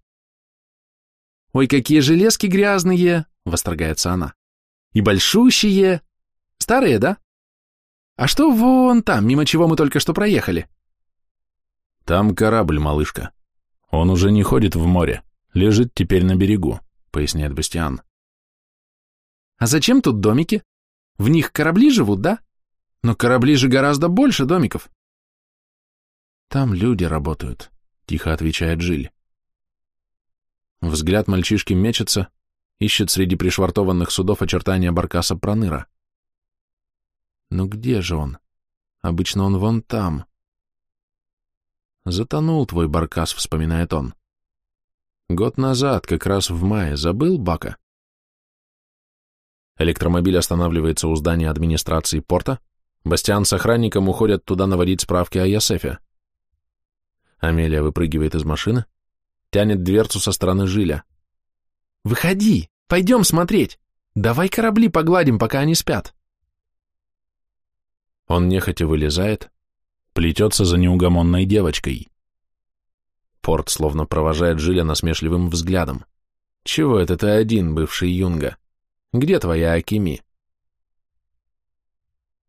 A: «Ой, какие железки грязные!» — восторгается она. «И большущие! Старые, да? А что вон там, мимо чего мы только что проехали?» «Там корабль, малышка. Он уже не ходит в море, лежит теперь на берегу», — поясняет Бастиан.
C: «А зачем тут домики? В них корабли живут, да? Но корабли же гораздо больше домиков».
A: «Там люди работают», — тихо отвечает Жиль. Взгляд мальчишки мечется, ищет среди пришвартованных судов очертания баркаса Проныра. «Ну где же он? Обычно он вон там». «Затонул твой баркас», — вспоминает он. «Год назад, как раз в мае, забыл Бака?» Электромобиль останавливается у здания администрации порта, Бастиан с охранником уходят туда наводить справки о Ясефе. Амелия выпрыгивает из машины, тянет дверцу со стороны Жиля.
C: «Выходи, пойдем смотреть. Давай корабли погладим, пока они спят».
A: Он нехотя вылезает, плетется за неугомонной девочкой. Порт словно провожает Жиля насмешливым взглядом. «Чего это ты один, бывший юнга? Где твоя Акими?»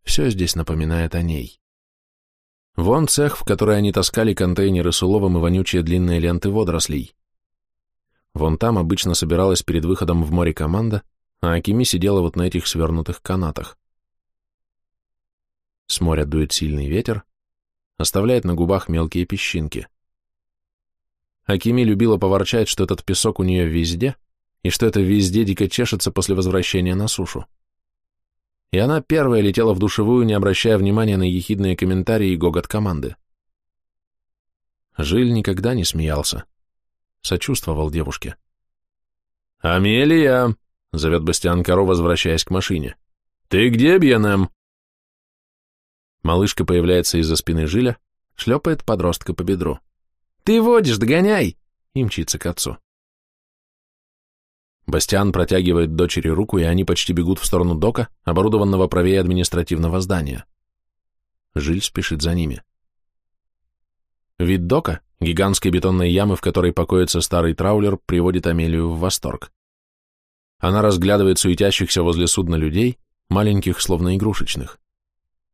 A: Все здесь напоминает о ней. Вон цех, в который они таскали контейнеры с уловом и вонючие длинные ленты водорослей. Вон там обычно собиралась перед выходом в море команда, а Акими сидела вот на этих свернутых канатах. С моря дует сильный ветер, оставляет на губах мелкие песчинки. Акими любила поворчать, что этот песок у нее везде, и что это везде дико чешется после возвращения на сушу. И она первая летела в душевую, не обращая внимания на ехидные комментарии и гогот команды. Жиль никогда не смеялся. Сочувствовал девушке. «Амелия!» — зовет Бастиан Каро, возвращаясь к машине. «Ты где, Бьенем?» Малышка появляется из-за спины Жиля, шлепает подростка по бедру. «Ты водишь, догоняй!» и мчится к отцу. Бастиан протягивает дочери руку, и они почти бегут в сторону дока, оборудованного правее административного здания. Жиль спешит за ними. Вид дока, гигантской бетонной ямы, в которой покоится старый траулер, приводит Амелию в восторг. Она разглядывает суетящихся возле судна людей, маленьких, словно игрушечных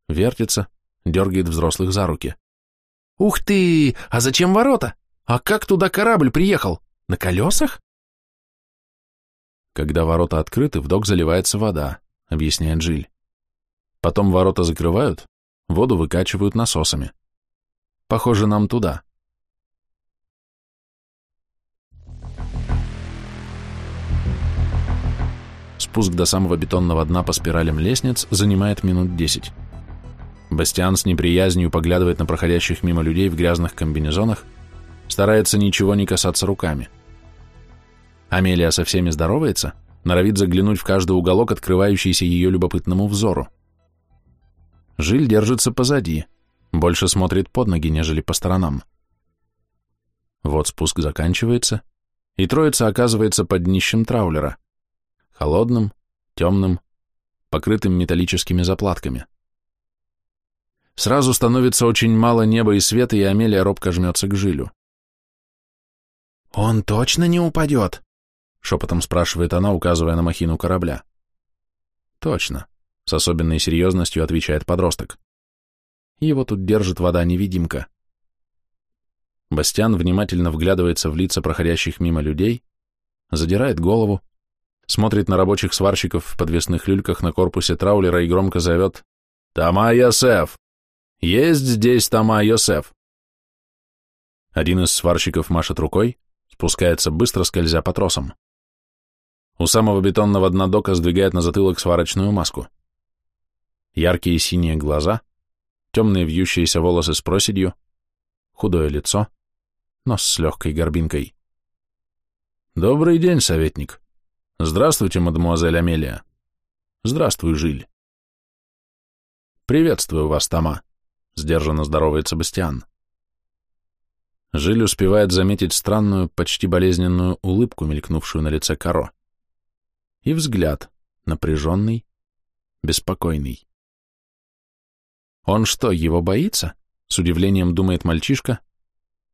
A: вертится, дергает взрослых за руки. «Ух ты! А зачем ворота? А как туда корабль приехал? На колесах?» Когда ворота открыты, в док заливается вода, объясняет Джиль. Потом ворота закрывают, воду выкачивают насосами. Похоже, нам туда. Спуск до самого бетонного дна по спиралям лестниц занимает минут десять. Бастиан с неприязнью поглядывает на проходящих мимо людей в грязных комбинезонах, старается ничего не касаться руками. Амелия со всеми здоровается, норовит заглянуть в каждый уголок, открывающийся ее любопытному взору. Жиль держится позади, больше смотрит под ноги, нежели по сторонам. Вот спуск заканчивается, и троица оказывается под днищем траулера, холодным, темным, покрытым металлическими заплатками. Сразу становится очень мало неба и света, и Амелия робко жмется к жилю.
C: «Он точно не упадет?»
A: — шепотом спрашивает она, указывая на махину корабля. «Точно», — с особенной серьезностью отвечает подросток. Его тут держит вода-невидимка. Бастиан внимательно вглядывается в лица проходящих мимо людей, задирает голову, смотрит на рабочих сварщиков в подвесных люльках на корпусе траулера и громко зовет «Тома Йосеф! Есть здесь Тома Йосеф!» Один из сварщиков машет рукой, спускается быстро, скользя по тросам. У самого бетонного дна дока сдвигает на затылок сварочную маску. Яркие синие глаза, темные вьющиеся волосы с проседью, худое лицо, нос с легкой горбинкой. «Добрый день, советник. Здравствуйте, мадемуазель Амелия. Здравствуй, Жиль». «Приветствую вас, Тома», — сдержанно здоровается Бастиан. Жиль успевает заметить странную, почти болезненную улыбку, мелькнувшую на лице Каро и взгляд, напряженный, беспокойный. Он что, его боится? С удивлением думает мальчишка,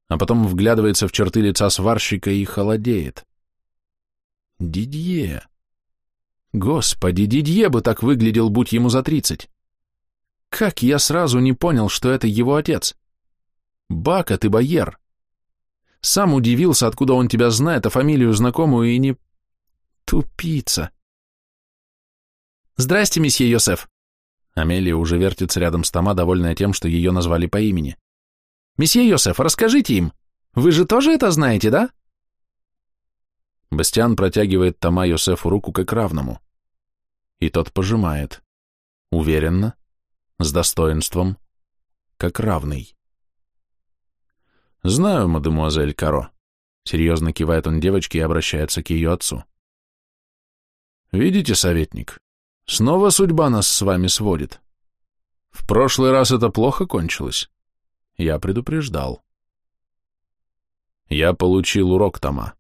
A: а потом вглядывается в черты лица сварщика и холодеет. Дидье. Господи, Дидье бы так выглядел, будь ему за тридцать. Как я сразу не понял, что это его отец? Бака ты боер. Сам удивился, откуда он тебя знает, а фамилию знакомую и не... Тупица. «Здрасте, месье Йосеф!» Амелия уже вертится рядом с Тома, довольная тем, что ее назвали по имени. «Месье Йосеф, расскажите им! Вы же тоже это знаете, да?» Бастиан протягивает Тома Йосефу руку как равному. И тот пожимает. Уверенно, с достоинством, как равный. «Знаю, мадемуазель Каро», — серьезно кивает он девочке и обращается к ее отцу. Видите, советник, снова судьба нас с вами сводит. В прошлый раз это плохо кончилось. Я предупреждал. Я получил урок, Тома.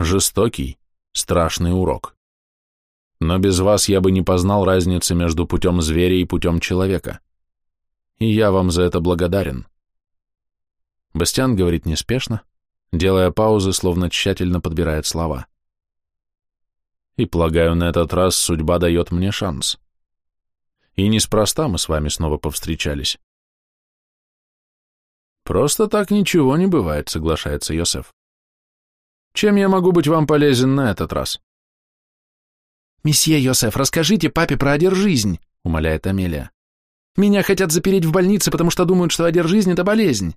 A: Жестокий, страшный урок. Но без вас я бы не познал разницы между путем зверя и путем человека. И я вам за это благодарен. Бастиан говорит неспешно, делая паузы, словно тщательно подбирает слова. И, полагаю, на этот раз судьба дает мне шанс. И неспроста мы с вами снова повстречались. Просто так ничего не бывает, соглашается Йосеф. Чем я могу быть вам полезен на этот раз? «Месье Йосеф, расскажите папе про одержизнь», — умоляет Амелия. «Меня хотят запереть в больнице, потому что думают, что одержизнь — это болезнь».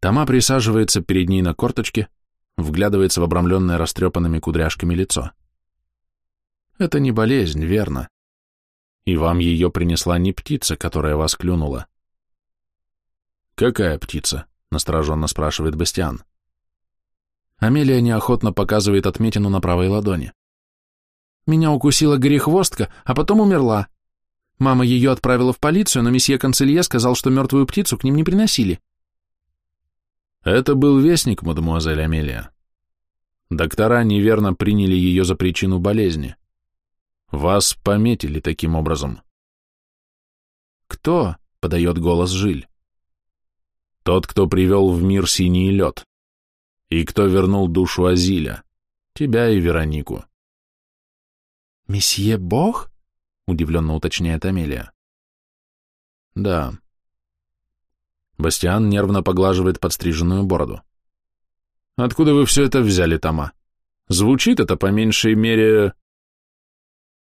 A: Тома присаживается перед ней на корточке, вглядывается в обрамленное растрепанными кудряшками лицо. Это не болезнь, верно? И вам ее принесла не птица, которая вас клюнула. Какая птица? Настороженно спрашивает Бастиан. Амелия неохотно показывает отметину на правой ладони. Меня укусила горехвостка, а потом умерла. Мама ее отправила в полицию, но месье Канцелье сказал, что мертвую птицу к ним не приносили. Это был вестник, мадемуазель Амелия. Доктора неверно приняли ее за причину болезни. Вас пометили таким образом. Кто? подает голос Жиль. Тот, кто привел в мир синий лед. И кто вернул душу Азиля. Тебя и Веронику. «Месье Бог?» — удивленно уточняет Амелия. «Да», Бастиан нервно поглаживает подстриженную бороду. «Откуда вы все это взяли, Тома? Звучит это по меньшей мере...»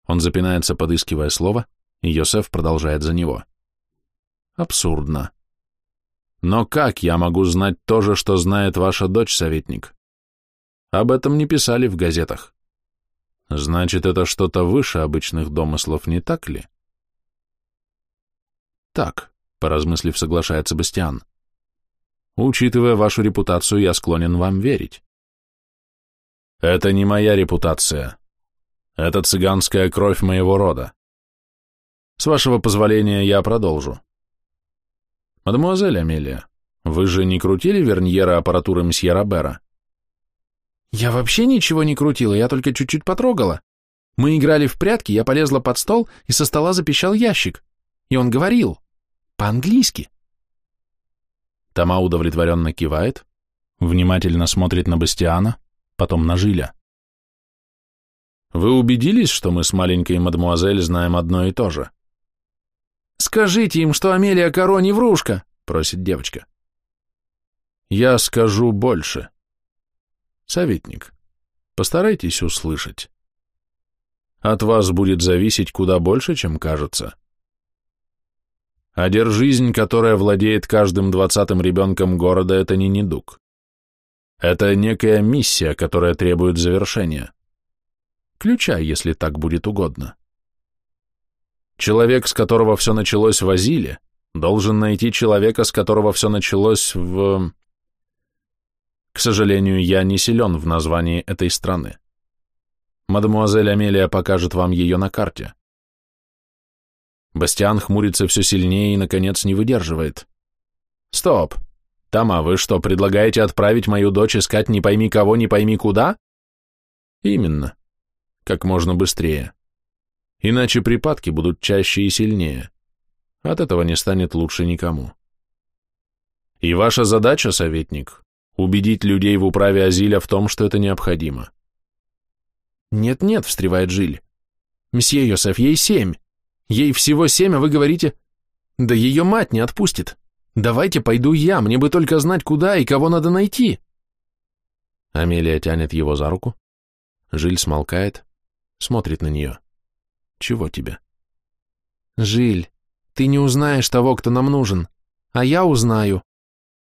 A: Он запинается, подыскивая слово, и Йосеф продолжает за него. «Абсурдно. Но как я могу знать то же, что знает ваша дочь, советник? Об этом не писали в газетах. Значит, это что-то выше обычных домыслов, не так ли?» «Так», поразмыслив, соглашается Бастиан. Учитывая вашу репутацию, я склонен вам верить.
B: Это не моя репутация. Это цыганская кровь моего рода. С вашего позволения я продолжу. Мадемуазель Амелия, вы же не крутили верньера аппаратуры мсье Робера?
C: Я вообще ничего не крутила, я только чуть-чуть потрогала. Мы играли в прятки, я полезла под стол, и со стола запищал ящик. И он говорил. По-английски.
B: Тома удовлетворенно кивает, внимательно смотрит на Бастиана, потом на Жиля. Вы убедились, что мы с маленькой мадемуазель знаем одно и то же?
C: Скажите им, что Амелия Каро не врушка, просит девочка.
B: Я скажу больше. Советник, постарайтесь услышать. От вас будет зависеть куда больше, чем кажется. Одержизнь, которая владеет каждым двадцатым ребенком города, это не недуг. Это некая миссия, которая требует завершения. Ключа, если так будет угодно. Человек, с которого все началось в Азиле, должен найти человека, с которого все началось в... К сожалению, я не силен в названии этой страны. Мадемуазель Амелия покажет вам ее на карте. Бастиан хмурится все сильнее и, наконец, не выдерживает. «Стоп! Тома, вы что, предлагаете отправить мою дочь искать не пойми кого, не пойми куда?» «Именно. Как можно быстрее. Иначе припадки будут чаще и сильнее. От этого не станет лучше никому. И ваша задача, советник, убедить людей в управе Азиля в том, что это необходимо».
C: «Нет-нет», — встревает Жиль. «Месье Йосеф, ей семь. Ей всего семь, а вы говорите, да ее мать не отпустит. Давайте пойду я, мне бы только знать, куда и кого надо найти.
B: Амелия тянет его за руку. Жиль смолкает, смотрит на нее. Чего тебе?
C: Жиль, ты не узнаешь того, кто нам нужен, а я узнаю.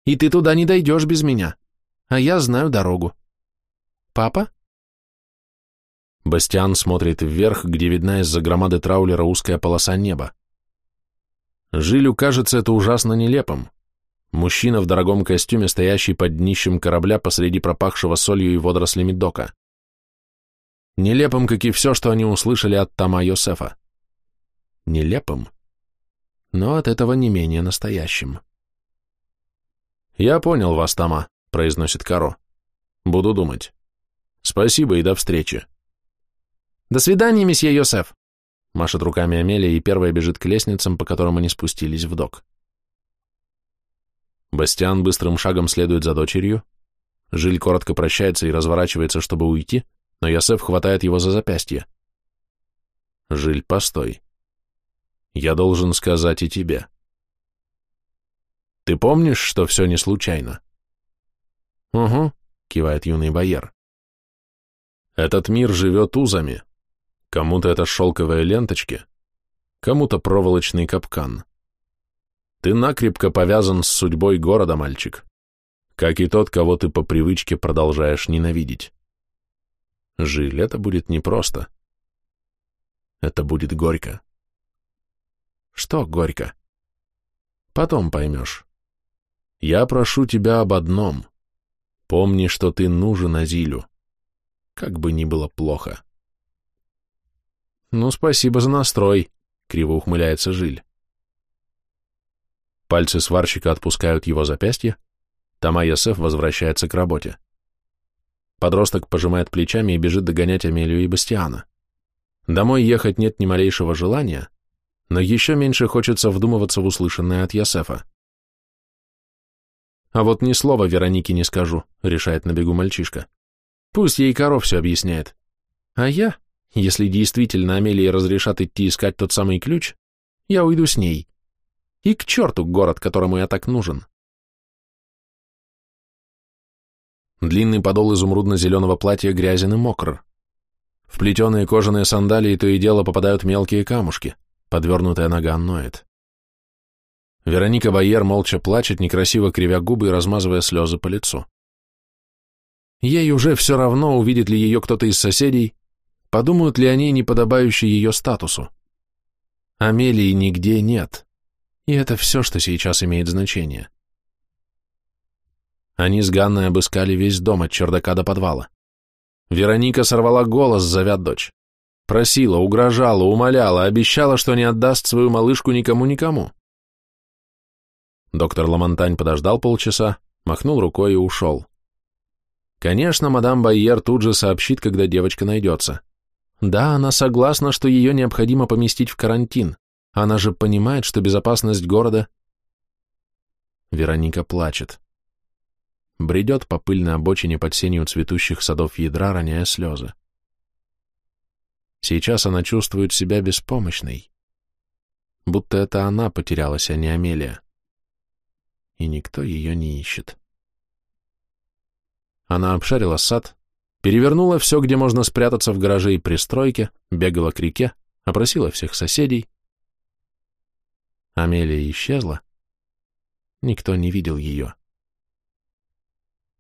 C: И ты туда не дойдешь без меня, а я знаю дорогу. Папа?
B: Бастиан смотрит вверх, где видна из-за громады траулера узкая полоса неба. Жилю кажется это ужасно нелепым. Мужчина в дорогом костюме, стоящий под днищем корабля посреди пропахшего солью и водорослями дока. Нелепым, как и все, что они услышали от Тома Йосефа. Нелепым, но от этого не менее настоящим. «Я понял вас, Тома», — произносит Каро. «Буду думать. Спасибо и до встречи».
C: «До свидания, месье Йосеф!»
B: Машет руками Амелия и первая бежит к лестницам, по которым они спустились в док. Бастиан быстрым шагом следует за дочерью. Жиль коротко прощается и разворачивается, чтобы уйти, но Йосеф хватает его за запястье. «Жиль, постой. Я должен сказать и тебе. Ты помнишь, что все не случайно?»
C: «Угу», —
B: кивает юный бояр. «Этот мир живет узами, Кому-то это шелковые ленточки, кому-то проволочный капкан. Ты накрепко повязан с судьбой города, мальчик, как и тот, кого ты по привычке продолжаешь ненавидеть. Жиль, это будет непросто. Это будет горько.
C: Что горько?
B: Потом поймешь. Я прошу тебя об одном. Помни, что ты нужен Азилю. Как бы ни было плохо.
C: «Ну, спасибо за настрой», — криво ухмыляется Жиль.
B: Пальцы сварщика отпускают его запястье, Тома Ясеф возвращается к работе. Подросток пожимает плечами и бежит догонять Амелию и Бастиана. Домой ехать нет ни малейшего желания, но еще меньше хочется вдумываться в услышанное от Ясефа.
C: «А вот ни слова Веронике не скажу», — решает на бегу мальчишка. «Пусть ей коров все объясняет. А я если действительно Амелии разрешат идти искать тот самый ключ, я уйду с ней. И к черту город, которому я так нужен.
B: Длинный подол изумрудно-зеленого платья грязен и мокр. В плетеные кожаные сандалии то и дело попадают мелкие камушки, подвернутая нога ноет. Вероника Байер молча плачет, некрасиво кривя губы и размазывая слезы по лицу. Ей уже все равно, увидит ли ее кто-то из соседей, Подумают ли они, неподобающие ее статусу? Амелии нигде нет, и это все, что сейчас имеет значение. Они с Ганной обыскали весь дом от чердака до подвала. Вероника сорвала голос, зовя дочь. Просила, угрожала, умоляла, обещала, что не отдаст свою малышку никому-никому. Доктор Ламонтань подождал полчаса, махнул рукой и ушел. Конечно, мадам Байер тут же сообщит, когда девочка найдется. Да, она согласна, что ее необходимо поместить в карантин. Она же понимает, что безопасность города... Вероника плачет. Бредет по пыльной обочине под сенью цветущих садов ядра, роняя слезы. Сейчас она чувствует себя беспомощной. Будто это она потерялась, а не Амелия. И никто ее не ищет. Она обшарила сад, перевернула все, где можно спрятаться в гараже и пристройке, бегала к реке, опросила всех соседей. Амелия исчезла. Никто не видел ее.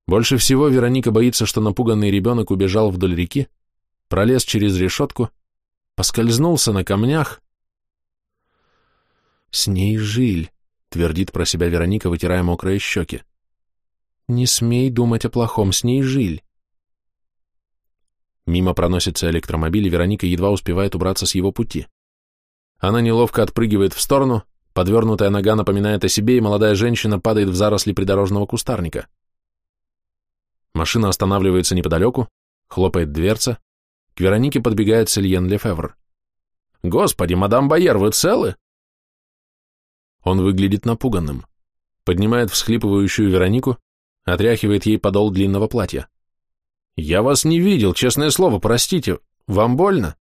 B: Больше всего Вероника боится, что напуганный ребенок убежал вдоль реки, пролез через решетку, поскользнулся на камнях. «С ней жиль», — твердит про себя Вероника, вытирая мокрые щеки. Не смей думать о плохом, с ней жиль. Мимо проносится электромобиль, и Вероника едва успевает убраться с его пути. Она неловко отпрыгивает в сторону, подвернутая нога напоминает о себе, и молодая женщина падает в заросли придорожного кустарника. Машина останавливается неподалеку, хлопает дверца, к Веронике подбегает Сельен Лефевр. «Господи, мадам Байер, вы целы?» Он выглядит напуганным, поднимает всхлипывающую Веронику, Отряхивает ей подол длинного платья. «Я вас не видел, честное слово, простите. Вам больно?»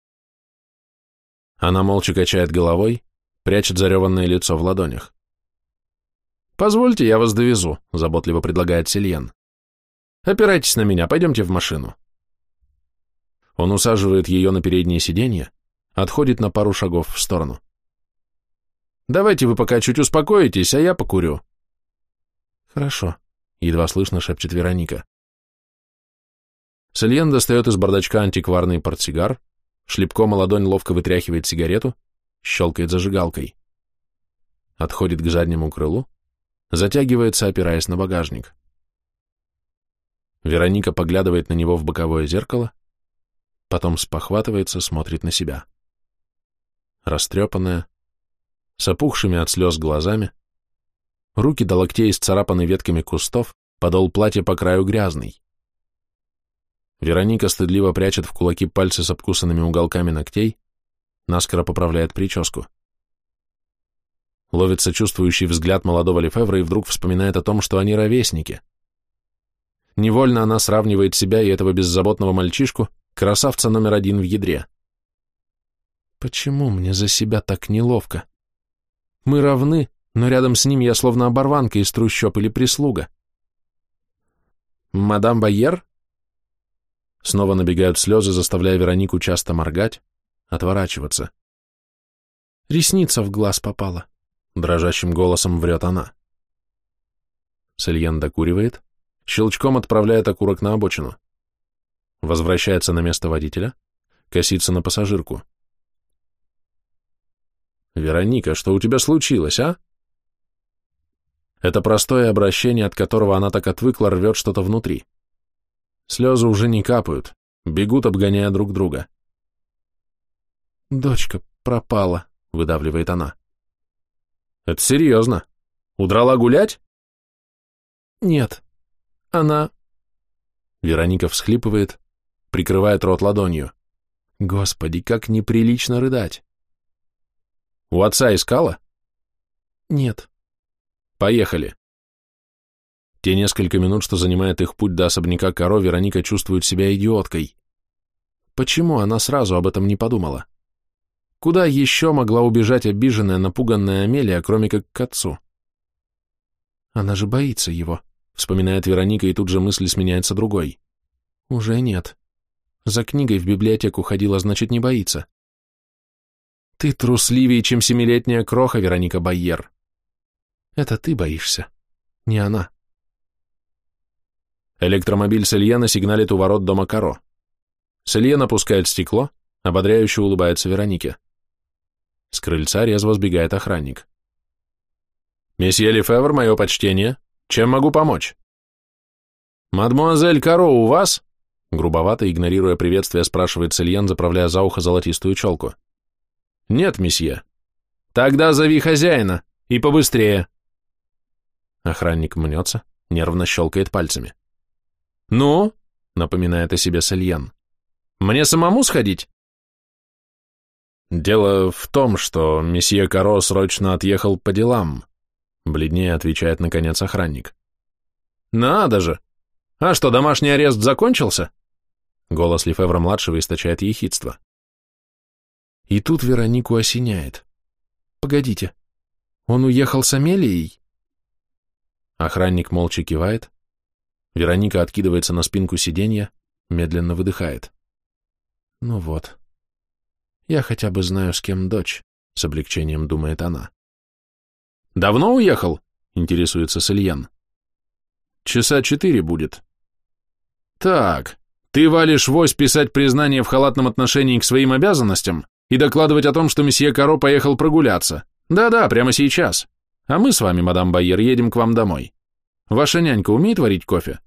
B: Она молча качает головой, прячет зареванное лицо в ладонях. «Позвольте, я вас довезу», — заботливо предлагает Сильен. «Опирайтесь на меня, пойдемте в машину». Он усаживает ее на переднее сиденье, отходит на пару шагов в сторону. «Давайте вы пока чуть успокоитесь, а я покурю». «Хорошо», едва слышно шепчет Вероника. Сельен достает из бардачка антикварный портсигар, шлепком ладонь ловко вытряхивает сигарету, щелкает зажигалкой. Отходит к заднему крылу, затягивается, опираясь на багажник. Вероника поглядывает на него в боковое зеркало, потом спохватывается, смотрит на себя. Растрепанная, с опухшими от слез глазами, руки до локтей исцарапаны ветками кустов, подол платья по краю грязный. Вероника стыдливо прячет в кулаки пальцы с обкусанными уголками ногтей, наскоро поправляет прическу. Ловит сочувствующий взгляд молодого Лефевра и вдруг вспоминает о том, что они ровесники. Невольно она сравнивает себя и этого беззаботного мальчишку, красавца номер один в ядре. Почему мне за себя так неловко? Мы равны, но рядом с ним я словно оборванка из трущоб или прислуга. «Мадам Байер?» Снова набегают слезы, заставляя Веронику часто моргать, отворачиваться. «Ресница в глаз попала», — дрожащим голосом врет она. Сельен докуривает, щелчком отправляет окурок на обочину. Возвращается на место водителя, косится на пассажирку. «Вероника, что у тебя случилось, а?» Это простое обращение, от которого она так отвыкла, рвет что-то внутри. Слезы уже не капают, бегут, обгоняя друг друга. «Дочка пропала», — выдавливает она. «Это серьезно? Удрала гулять?» «Нет. Она...» Вероника всхлипывает, прикрывает рот ладонью. «Господи, как неприлично рыдать!» «У отца искала?» «Нет». Поехали. Те несколько минут, что занимает их путь до особняка Каро, Вероника чувствует себя идиоткой. Почему она сразу об этом не подумала? Куда еще могла убежать обиженная, напуганная Амелия, кроме как к отцу? Она же боится его, вспоминает Вероника, и тут же мысль сменяется другой. Уже нет. За книгой в библиотеку ходила, значит, не боится. Ты трусливее, чем семилетняя кроха, Вероника Байер. Это ты боишься, не она. Электромобиль Сельена сигналит у ворот дома Каро. Сельен опускает стекло, ободряюще улыбается Веронике. С крыльца резво сбегает охранник. «Месье Лефевр, мое почтение. Чем могу помочь?» «Мадмуазель Каро у вас?»
A: Грубовато, игнорируя приветствие, спрашивает Сельен, заправляя за ухо золотистую челку.
B: Нет, месье. Тогда зови хозяина, и побыстрее.
A: Охранник мнется, нервно щелкает пальцами.
B: «Ну?» — напоминает о себе Сальян. «Мне самому сходить?»
A: «Дело в том, что месье Каро срочно отъехал по делам», — бледнее отвечает, наконец, охранник.
B: «Надо же! А что, домашний арест закончился?»
A: Голос Лефевра-младшего источает ехидство. И тут Веронику осеняет. «Погодите, он уехал с Амелией?» Охранник молча кивает. Вероника откидывается на спинку сиденья, медленно выдыхает. «Ну вот. Я хотя бы знаю, с кем дочь», — с облегчением думает она.
B: «Давно уехал?» — интересуется
A: Сальян. «Часа четыре будет».
B: «Так, ты валишь вось писать признание в халатном отношении к своим обязанностям и докладывать о том, что месье Каро поехал прогуляться. Да-да, прямо сейчас. А мы с вами, мадам Байер, едем к вам домой. Ваша нянька умеет варить кофе?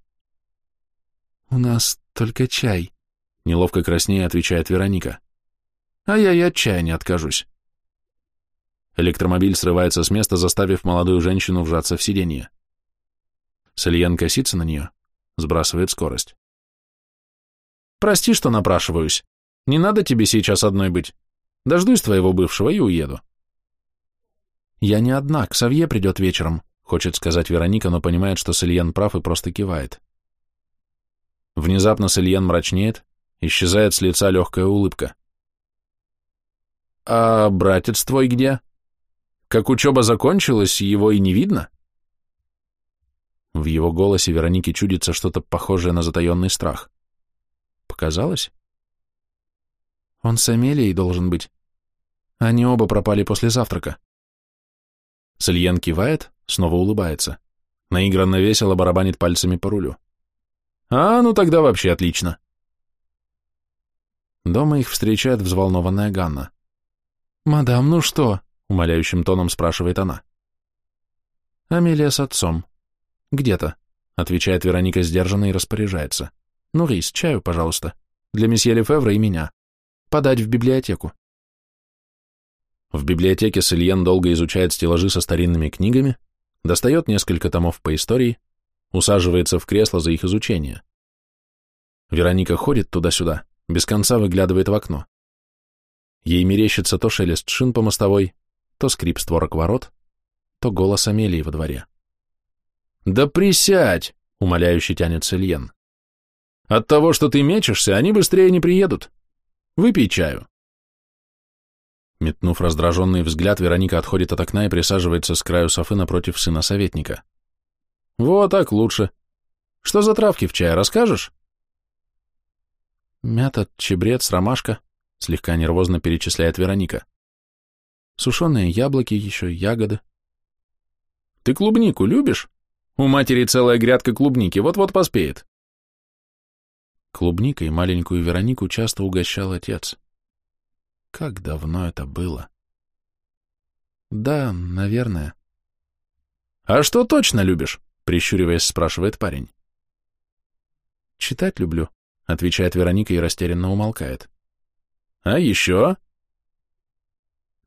C: У нас только чай,
A: неловко краснее отвечает Вероника.
C: А я и от чая не откажусь.
A: Электромобиль срывается с места, заставив молодую женщину вжаться в сиденье. Сальян косится на нее, сбрасывает скорость.
B: Прости, что напрашиваюсь. Не надо тебе сейчас одной быть. Дождусь твоего бывшего и уеду.
C: Я не одна, к Савье придет вечером, хочет сказать Вероника, но понимает, что Сальян прав и просто кивает.
A: Внезапно Сальян мрачнеет, исчезает с лица легкая улыбка.
B: «А братец твой где? Как учеба закончилась, его и не видно?»
A: В его голосе Веронике чудится что-то похожее на затаенный страх. Показалось?
C: Он с Амелией должен быть. Они оба пропали после завтрака.
A: Сальен кивает, снова улыбается. Наигранно весело барабанит пальцами по рулю.
B: А, ну тогда вообще отлично.
A: Дома их встречает взволнованная Ганна.
C: «Мадам, ну что?»
A: — умоляющим тоном спрашивает она.
C: «Амелия с отцом. Где-то», — отвечает Вероника сдержанно и распоряжается. Ну, рис, чаю, пожалуйста. Для месье Лефевра и меня. Подать в библиотеку.
A: В библиотеке Сильен долго изучает стеллажи со старинными книгами, достает несколько томов по истории, усаживается в кресло за их изучение. Вероника ходит туда-сюда, без конца выглядывает в окно. Ей мерещится то шелест шин по мостовой, то скрип створок ворот, то голос Амелии во дворе.
B: «Да присядь!» — умоляюще тянет Сильен. От того, что ты мечешься, они быстрее не приедут. Выпей чаю.
A: Метнув раздраженный взгляд, Вероника отходит от окна и присаживается с краю софы напротив сына советника.
B: Вот так лучше. Что за травки в чае, расскажешь?
C: Мята, чебрец, ромашка, слегка нервозно перечисляет Вероника. Сушеные яблоки, еще ягоды.
B: Ты клубнику любишь? У матери целая грядка клубники, вот-вот поспеет.
C: Клубникой маленькую Веронику часто угощал отец. Как давно это было? Да, наверное.
B: А что точно любишь? Прищуриваясь, спрашивает парень.
C: Читать люблю, отвечает Вероника и растерянно умолкает.
B: А еще?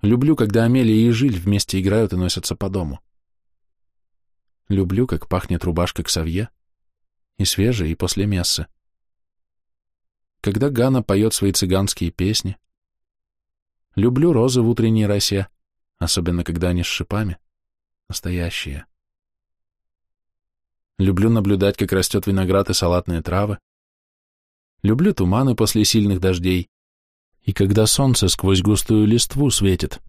C: Люблю, когда Амелия и Жиль вместе играют и носятся по дому. Люблю, как пахнет рубашка к совье, и свежая, и после мессы когда Гана поет свои цыганские песни. Люблю розы в утренней росе, особенно когда они с шипами, настоящие. Люблю наблюдать, как растет виноград и салатные травы. Люблю туманы после сильных дождей и когда солнце сквозь густую листву светит.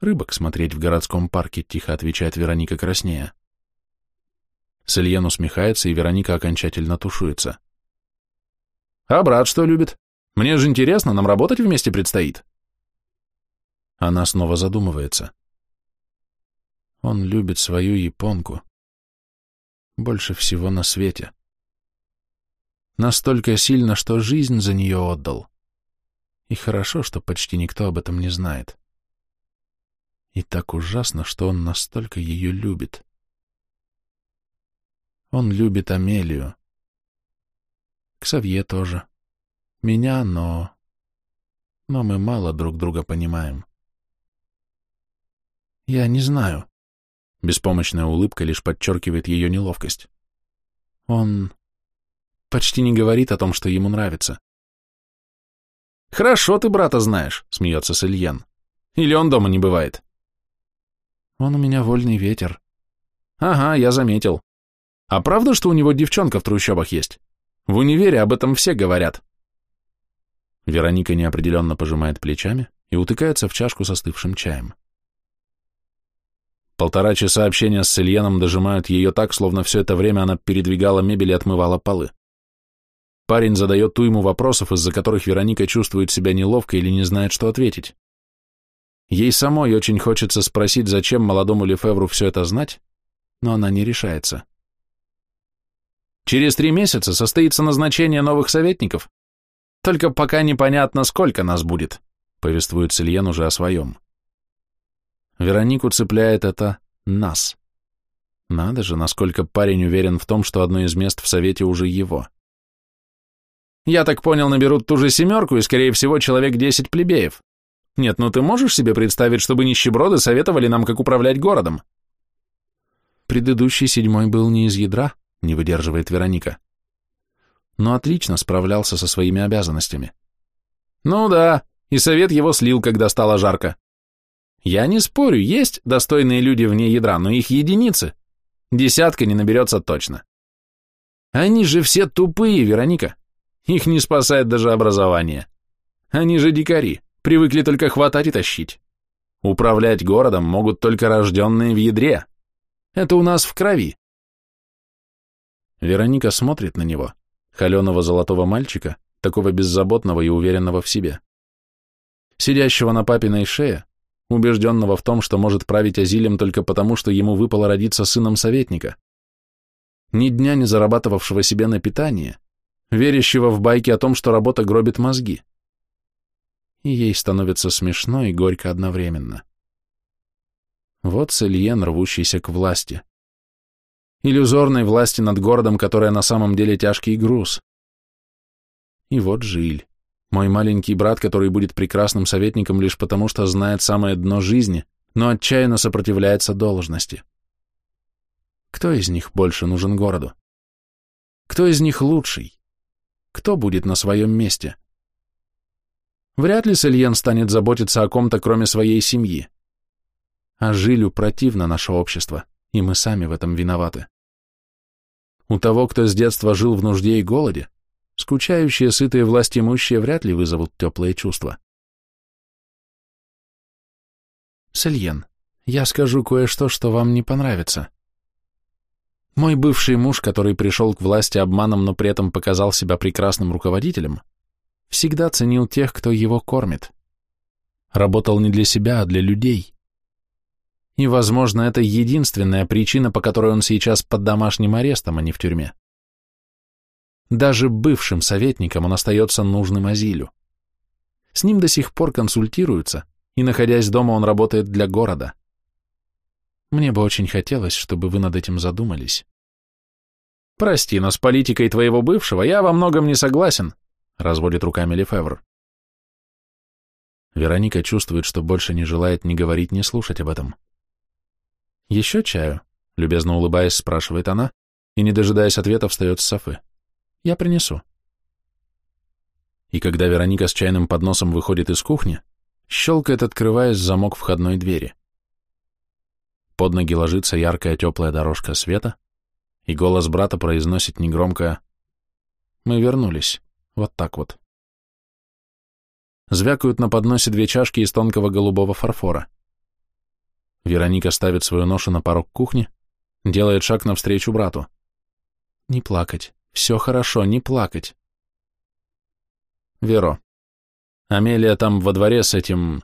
C: Рыбок смотреть в городском парке, тихо отвечает Вероника краснея. Сельен усмехается, и Вероника окончательно тушуется.
B: А брат что любит? Мне же интересно, нам работать вместе предстоит.
C: Она снова задумывается. Он любит свою японку. Больше всего на свете. Настолько сильно, что жизнь за нее отдал. И хорошо, что почти никто об этом не знает. И так ужасно, что он настолько ее любит. Он любит Амелию Ксавье тоже. Меня, но... Но мы мало друг друга понимаем. Я не знаю. Беспомощная улыбка лишь подчеркивает ее неловкость. Он почти не говорит о том, что ему нравится.
B: «Хорошо ты брата знаешь», — смеется Сельен. «Или он дома не бывает?»
C: «Он у меня вольный ветер».
B: «Ага, я заметил. А правда, что у него девчонка в трущобах есть? В универе об этом все говорят».
A: Вероника неопределенно пожимает плечами и утыкается в чашку со остывшим чаем. Полтора часа общения с Сельеном дожимают ее так, словно все это время она передвигала мебель и отмывала полы. Парень задает уйму вопросов, из-за которых Вероника чувствует себя неловко или не знает, что ответить. Ей самой очень хочется спросить, зачем молодому Лефевру все это знать, но она не решается.
B: Через три месяца состоится назначение новых советников. Только пока непонятно, сколько нас будет, повествует Сильен уже о своем.
A: Веронику цепляет это «нас». Надо же, насколько парень уверен в том, что одно из мест в совете уже его.
B: Я так понял, наберут ту же семерку и, скорее всего, человек десять плебеев. Нет, ну ты можешь себе представить, чтобы нищеброды советовали нам, как управлять городом?
C: Предыдущий седьмой был не из ядра, не выдерживает Вероника. Но отлично справлялся со своими обязанностями.
B: Ну да, и совет его слил, когда стало жарко. Я не спорю, есть достойные люди вне ядра, но их единицы. Десятка не наберется точно. Они же все тупые, Вероника. Их не спасает даже образование. Они же дикари, привыкли только хватать и тащить. Управлять городом могут только рожденные в ядре. Это у нас в крови.
A: Вероника смотрит на него, холеного золотого мальчика, такого беззаботного и уверенного в себе. Сидящего на папиной шее, убежденного в том, что может править Азилем только потому, что ему выпало родиться сыном советника. Ни дня не зарабатывавшего себе на питание, верящего в байки о том, что работа гробит мозги. И ей становится смешно и горько одновременно. Вот Сельен, рвущийся к власти. Иллюзорной власти над городом, которая на самом деле тяжкий груз. И вот Жиль, мой маленький брат, который будет прекрасным советником лишь потому, что знает самое дно жизни, но отчаянно сопротивляется должности. Кто из них больше нужен городу? Кто из них лучший? Кто будет на своем месте? Вряд ли Сельен станет заботиться о ком-то, кроме своей семьи. А Жилю противно наше общество, и мы сами в этом виноваты. У того, кто с детства жил в нужде и голоде, скучающие, сытые властимущие вряд ли вызовут теплые чувства. Сельен, я скажу кое-что, что вам не понравится. Мой бывший муж, который пришел к власти обманом, но при этом показал себя прекрасным руководителем, всегда ценил тех, кто его кормит. Работал не для себя, а для людей. И, возможно, это единственная причина, по которой он сейчас под домашним арестом, а не в тюрьме. Даже бывшим советником он остается нужным Азилю. С ним до сих пор консультируются, и, находясь дома, он работает для города. Мне бы очень хотелось, чтобы вы над этим задумались.
B: Прости, но с политикой твоего бывшего я во многом не согласен, разводит руками Лефевр.
A: Вероника чувствует, что больше не желает ни говорить, ни слушать об этом. «Еще чаю?» — любезно улыбаясь, спрашивает она, и, не дожидаясь ответа, встает с софы. «Я принесу». И когда Вероника с чайным подносом выходит из кухни, щелкает, открываясь замок входной двери. Под ноги ложится яркая теплая дорожка света, и голос брата произносит негромко «Мы вернулись. Вот так вот». Звякают на подносе две чашки из тонкого голубого фарфора. Вероника ставит свою ношу на порог кухни, делает шаг навстречу брату. «Не плакать. Все хорошо, не плакать». «Веро, Амелия там во дворе с этим...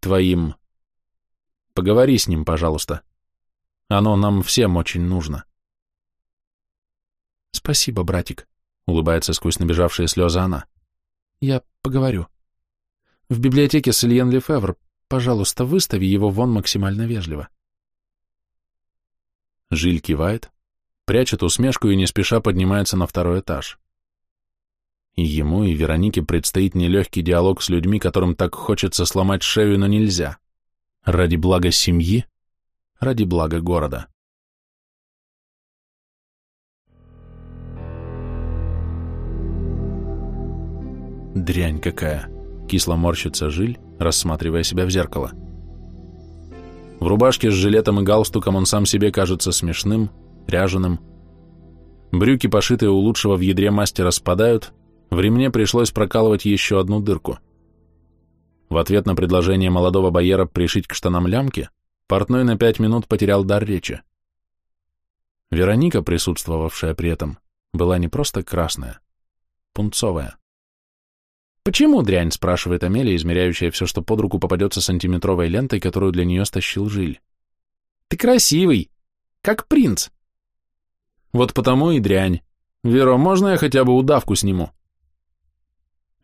A: твоим...» Поговори с ним, пожалуйста. Оно нам всем очень нужно. Спасибо, братик, улыбается сквозь набежавшие слезы она. Я поговорю. В библиотеке с Ильен Лефевр, пожалуйста, выстави его вон максимально вежливо. Жиль кивает, прячет усмешку и не спеша поднимается на второй этаж. И ему, и Веронике предстоит нелегкий диалог с людьми, которым так хочется сломать шею, но нельзя. Ради блага семьи, ради блага города. Дрянь какая! Кисло морщится Жиль, рассматривая себя в зеркало. В рубашке с жилетом и галстуком он сам себе кажется смешным, ряженым. Брюки, пошитые у лучшего в ядре мастера, спадают, в ремне пришлось прокалывать еще одну дырку. В ответ на предложение молодого боера пришить к штанам лямки, портной на пять минут потерял дар речи. Вероника, присутствовавшая при этом, была не просто красная, пунцовая. «Почему дрянь?» — спрашивает Амелия, измеряющая все, что под руку попадется сантиметровой лентой, которую для нее стащил Жиль. «Ты красивый, как принц». «Вот потому и дрянь. Веро, можно я хотя бы удавку сниму?»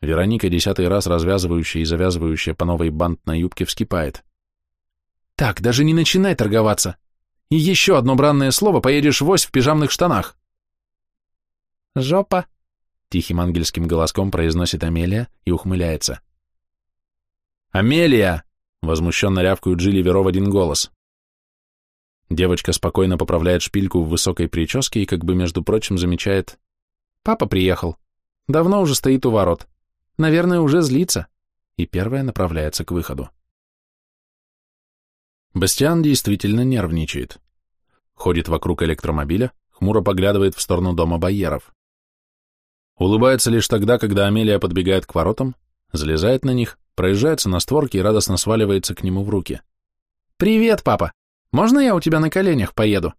A: Вероника, десятый раз развязывающая и завязывающая по новой бант на юбке, вскипает. «Так, даже не начинай торговаться. И еще одно бранное слово, поедешь вось в пижамных штанах». «Жопа», Тихим ангельским голоском произносит Амелия и ухмыляется. «Амелия!» — возмущенно рявкают Джилли Веро в один голос. Девочка спокойно поправляет шпильку в высокой прическе и как бы, между прочим, замечает. «Папа приехал. Давно уже стоит у ворот. Наверное, уже злится». И первая направляется к выходу. Бастиан действительно нервничает. Ходит вокруг электромобиля, хмуро поглядывает в сторону дома Байеров. Улыбается лишь тогда, когда Амелия подбегает к воротам, залезает на них, проезжается на створки и радостно сваливается к нему в руки. «Привет, папа! Можно я у тебя на коленях поеду?»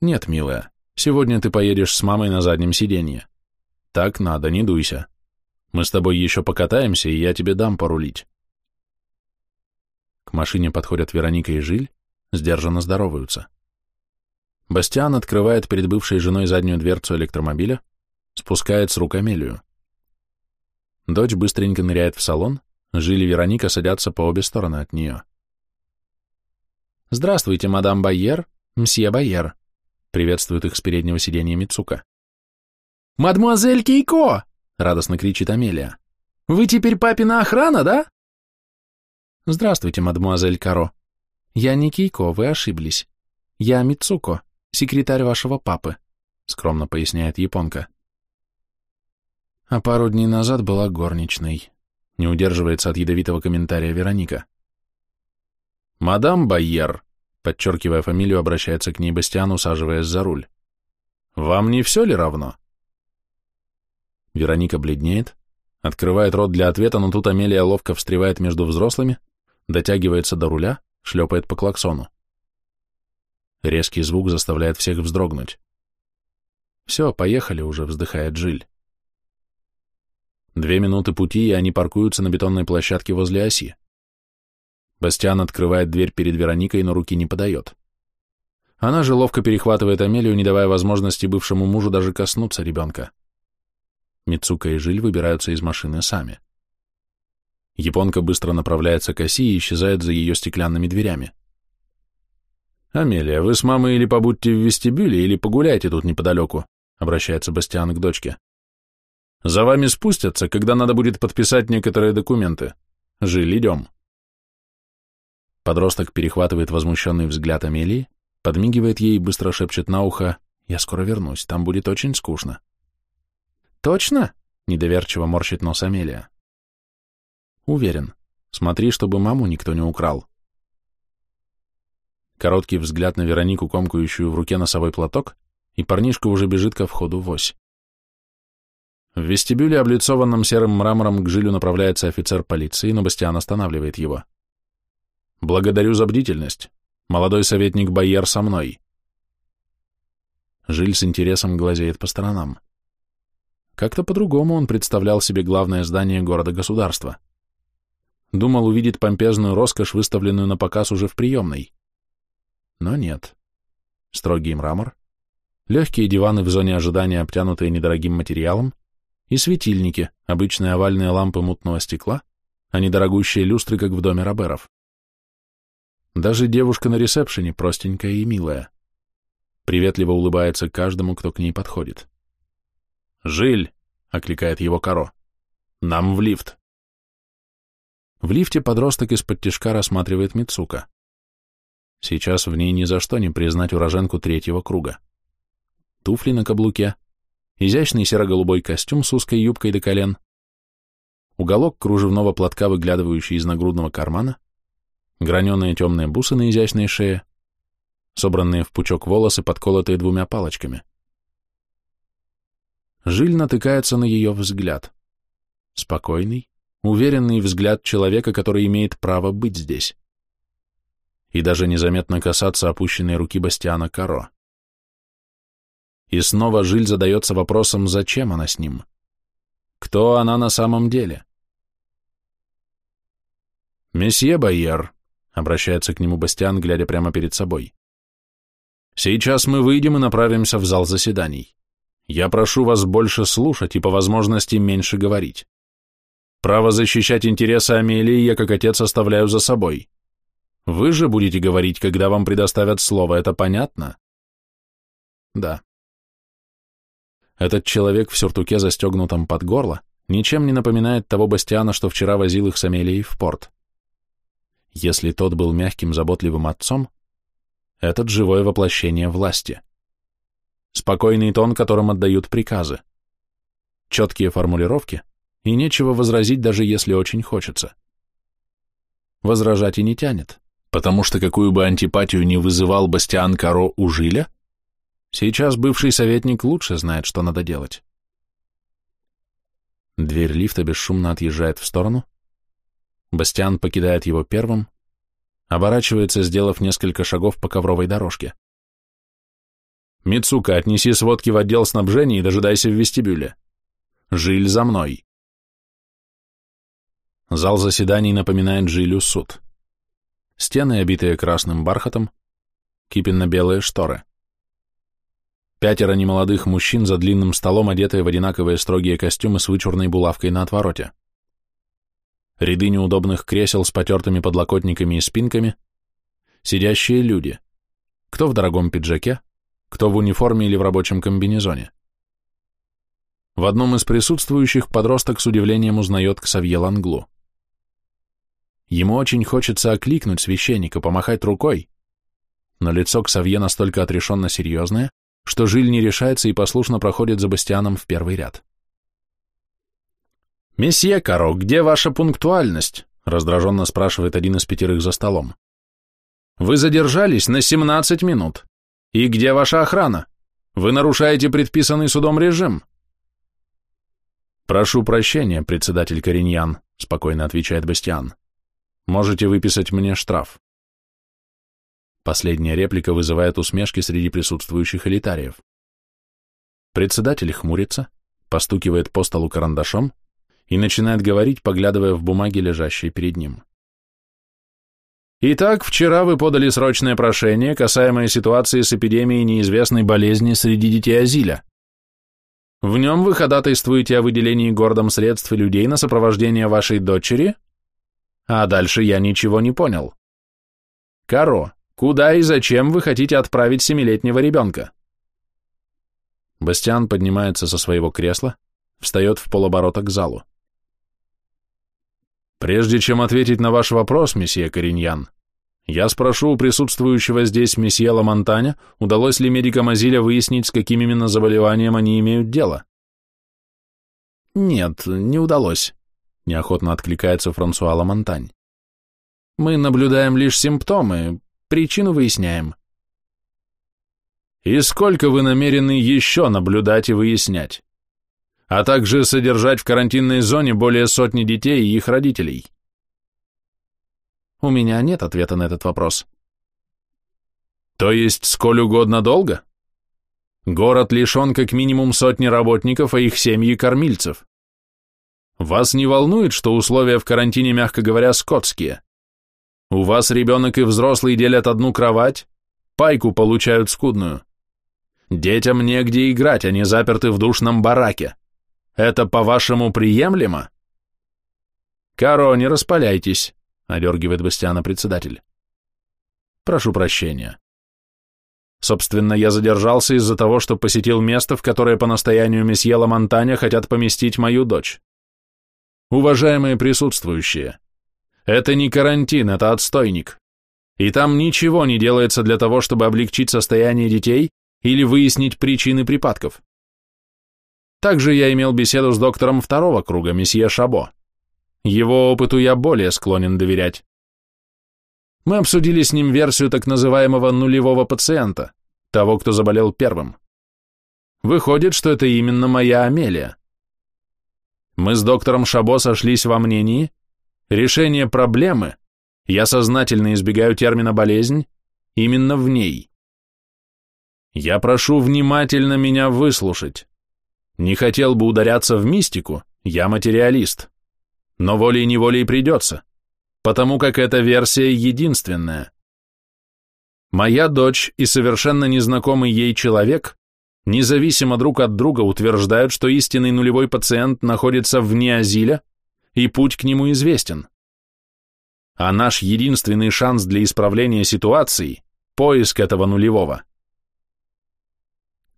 A: «Нет, милая, сегодня ты поедешь с мамой на заднем сиденье. Так надо, не дуйся. Мы с тобой еще покатаемся, и я тебе дам порулить». К машине подходят Вероника и Жиль, сдержанно здороваются. Бастиан открывает перед бывшей женой заднюю дверцу электромобиля, спускает с рук Амелию. Дочь быстренько ныряет в салон, Жили Вероника садятся по обе стороны от нее. «Здравствуйте, мадам Байер, мсье Байер», приветствует их с переднего сиденья Мицука. «Мадемуазель Кейко!» — радостно кричит Амелия. «Вы теперь папина охрана, да?» «Здравствуйте, мадемуазель Каро. Я не Кейко, вы ошиблись. Я Мицуко, секретарь вашего папы», — скромно поясняет японка а пару дней назад была горничной. Не удерживается от ядовитого комментария Вероника. «Мадам Байер», подчеркивая фамилию, обращается к ней Бастиан, усаживаясь за руль. «Вам не все ли равно?» Вероника бледнеет, открывает рот для ответа, но тут Амелия ловко встревает между взрослыми, дотягивается до руля, шлепает по клаксону. Резкий звук заставляет всех вздрогнуть. «Все, поехали уже», — вздыхает Жиль. Две минуты пути, и они паркуются на бетонной площадке возле оси. Бастиан открывает дверь перед Вероникой, но руки не подает. Она же ловко перехватывает Амелию, не давая возможности бывшему мужу даже коснуться ребенка. Мицука и Жиль выбираются из машины сами. Японка быстро направляется к оси и исчезает за ее стеклянными дверями. «Амелия, вы с мамой или побудьте в вестибюле, или погуляйте тут неподалеку», обращается Бастиан к дочке. За вами спустятся, когда надо будет подписать некоторые документы. Жиль, идем. Подросток перехватывает возмущенный взгляд Амелии, подмигивает ей и быстро шепчет на ухо «Я скоро вернусь, там будет очень скучно». «Точно?» — недоверчиво морщит нос Амелия. «Уверен. Смотри, чтобы маму никто не украл». Короткий взгляд на Веронику, комкающую в руке носовой платок, и парнишка уже бежит ко входу в ось. В вестибюле, облицованном серым мрамором, к Жилю направляется офицер полиции, но Бастиан останавливает его. «Благодарю за бдительность. Молодой советник Байер со мной». Жиль с интересом глазеет по сторонам. Как-то по-другому он представлял себе главное здание города-государства. Думал увидеть помпезную роскошь, выставленную на показ уже в приемной. Но нет. Строгий мрамор, легкие диваны в зоне ожидания, обтянутые недорогим материалом, и светильники, обычные овальные лампы мутного стекла, а не дорогущие люстры, как в доме Роберов. Даже девушка на ресепшене простенькая и милая. Приветливо улыбается каждому, кто к ней подходит. «Жиль!» — окликает его Каро. «Нам в лифт».
B: В лифте подросток из-под тишка рассматривает Мицука. Сейчас в ней ни за что не признать уроженку третьего круга. Туфли на каблуке, изящный серо-голубой костюм с узкой юбкой до колен, уголок кружевного платка, выглядывающий из нагрудного кармана, граненые темные бусы на изящной шее, собранные в пучок волосы, подколотые двумя палочками. Жиль натыкается на ее взгляд. Спокойный, уверенный взгляд человека, который имеет право быть здесь. И даже незаметно касаться опущенной руки Бастиана Каро. И снова Жиль задается вопросом, зачем она с ним? Кто она на самом деле?
A: «Месье Байер», — обращается к нему Бастиан, глядя прямо перед собой. «Сейчас мы выйдем и направимся в зал заседаний. Я прошу вас больше слушать и по возможности меньше говорить. Право защищать интересы Амелии я как отец оставляю за собой. Вы же будете говорить, когда вам предоставят слово, это понятно?
B: Да. Этот человек в сюртуке, застегнутом под горло, ничем не напоминает того Бастиана, что вчера возил их с Амелией в порт. Если тот был мягким, заботливым отцом, этот живое воплощение власти спокойный тон, которым отдают приказы, четкие формулировки, и нечего возразить, даже если очень хочется. Возражать и не тянет, потому что какую бы антипатию не вызывал Бастиан Каро у Жиля, сейчас бывший советник лучше знает, что надо делать. Дверь лифта бесшумно отъезжает в сторону, Бастиан покидает его первым, оборачивается, сделав несколько шагов по ковровой дорожке.
A: Мицука, отнеси сводки в отдел снабжения и дожидайся в вестибюле. Жиль за мной.
B: Зал заседаний напоминает Жилю суд. Стены, обитые красным бархатом, кипенно-белые шторы. Пятеро немолодых мужчин за длинным столом, одетые в одинаковые строгие костюмы с вычурной булавкой на отвороте. Ряды неудобных кресел с потертыми подлокотниками и спинками. Сидящие люди. Кто в дорогом пиджаке, кто в униформе или в рабочем комбинезоне. В одном из присутствующих подросток с удивлением узнает Ксавье Ланглу. Ему очень хочется окликнуть священника, помахать рукой, но лицо Ксавье настолько отрешенно серьезное, что Жиль не решается и послушно проходит за Бастианом в первый ряд.
A: «Месье Каро, где ваша пунктуальность?» раздраженно спрашивает один из пятерых за столом. «Вы задержались на 17 минут. И где ваша охрана? Вы нарушаете предписанный судом режим.
B: Прошу прощения, председатель Кориньян, спокойно отвечает Бастиан. Можете выписать мне штраф. Последняя реплика вызывает усмешки среди присутствующих элитариев. Председатель хмурится, постукивает по столу карандашом и начинает говорить, поглядывая в бумаги, лежащие перед ним.
A: Итак, вчера вы подали срочное прошение, касаемое ситуации с эпидемией неизвестной болезни среди детей Азиля. В нем вы ходатайствуете о выделении городом средств и людей на сопровождение вашей дочери? А дальше я ничего не понял. Каро, куда и зачем вы хотите отправить семилетнего ребенка?
B: Бастиан поднимается со своего кресла, встает в полоборота к залу.
A: Прежде чем ответить на ваш вопрос, месье Кориньян, я спрошу у присутствующего здесь месье Ламонтаня, удалось ли медикам Азиля выяснить, с каким именно заболеванием они имеют дело.
C: Нет, не удалось, неохотно откликается Франсуа Ламонтань. Мы наблюдаем лишь симптомы, причину выясняем.
A: И сколько вы намерены еще наблюдать и выяснять? а также содержать в карантинной зоне более сотни детей и их родителей?
C: У меня нет ответа на этот вопрос.
A: То есть сколь угодно долго? Город лишен как минимум сотни работников, а их семьи кормильцев. Вас не волнует, что условия в карантине, мягко говоря, скотские? У вас ребенок и взрослый делят одну кровать, пайку получают скудную. Детям негде играть, они заперты в душном бараке. Это, по-вашему, приемлемо? Каро, не распаляйтесь, одергивает Бастиана председатель. Прошу прощения.
B: Собственно, я задержался из-за того, что посетил место, в которое по настоянию месье Ламонтаня хотят поместить мою дочь. Уважаемые присутствующие, это не карантин, это отстойник. И там ничего не делается для того, чтобы облегчить состояние детей или выяснить причины припадков. Также я имел беседу с доктором второго круга, месье Шабо. Его опыту я более склонен доверять. Мы обсудили с ним версию так называемого нулевого пациента, того, кто заболел первым. Выходит, что это именно моя Амелия. Мы с доктором Шабо сошлись во мнении, решение проблемы, я сознательно избегаю термина «болезнь», именно в ней. Я прошу внимательно меня выслушать. Не хотел бы ударяться в мистику, я материалист. Но волей-неволей придется, потому как эта версия единственная. Моя дочь и совершенно незнакомый ей человек, независимо друг от друга, утверждают, что истинный нулевой пациент находится вне азиля, и путь к нему известен. А наш единственный шанс для исправления ситуации – поиск этого нулевого.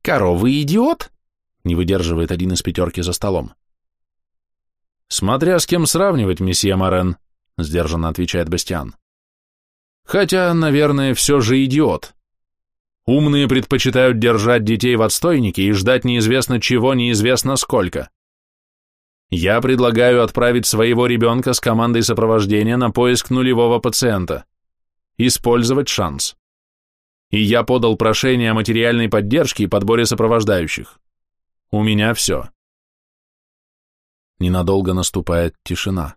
C: «Коровы идиот?»
B: не выдерживает один из пятерки за столом. «Смотря с кем сравнивать, месье Морен», — сдержанно отвечает Бастиан. «Хотя, наверное, все же идиот. Умные предпочитают держать детей в отстойнике и ждать неизвестно чего, неизвестно сколько. Я предлагаю отправить своего ребенка с командой сопровождения на поиск нулевого пациента. Использовать шанс. И я подал прошение о материальной поддержке и подборе сопровождающих. У меня все. Ненадолго наступает тишина.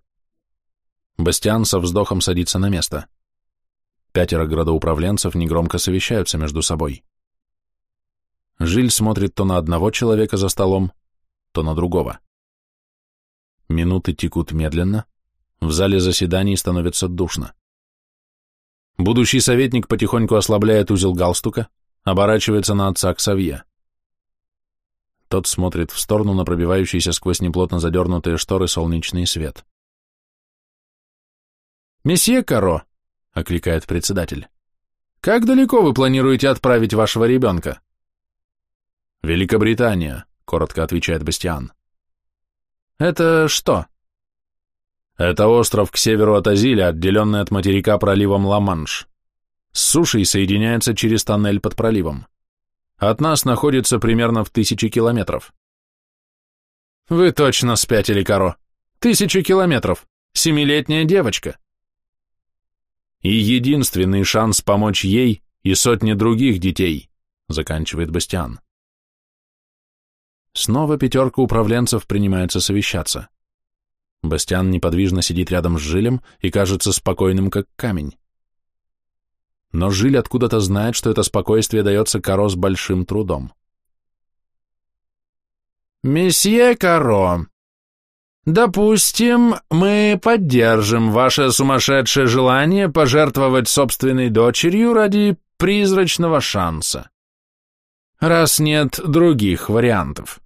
B: Бастиан со вздохом садится на место. Пятеро градоуправленцев негромко совещаются между собой. Жиль смотрит то на одного человека за столом, то на другого. Минуты текут медленно, в зале заседаний становится душно. Будущий советник потихоньку ослабляет узел галстука, оборачивается на отца Ксавье. Тот смотрит в сторону на пробивающийся сквозь неплотно задернутые шторы солнечный свет.
C: «Месье Каро», — окликает председатель, — «как далеко вы планируете отправить вашего ребенка?»
B: «Великобритания», — коротко отвечает Бастиан.
C: «Это что?»
B: «Это остров к северу от Азиля, отделенный от материка проливом Ла-Манш. С сушей соединяется через тоннель под проливом. От нас находится примерно в тысячи километров.
C: Вы точно спятили, Каро. Тысячи километров. Семилетняя девочка.
B: И единственный шанс помочь ей и сотне других детей, заканчивает Бастиан. Снова пятерка управленцев принимается совещаться. Бастиан неподвижно сидит рядом с Жилем и кажется спокойным, как камень но Жиль откуда-то знает, что это спокойствие дается Каро с большим трудом.
C: «Месье Каро, допустим, мы поддержим ваше сумасшедшее желание пожертвовать собственной дочерью ради призрачного шанса, раз нет других вариантов»,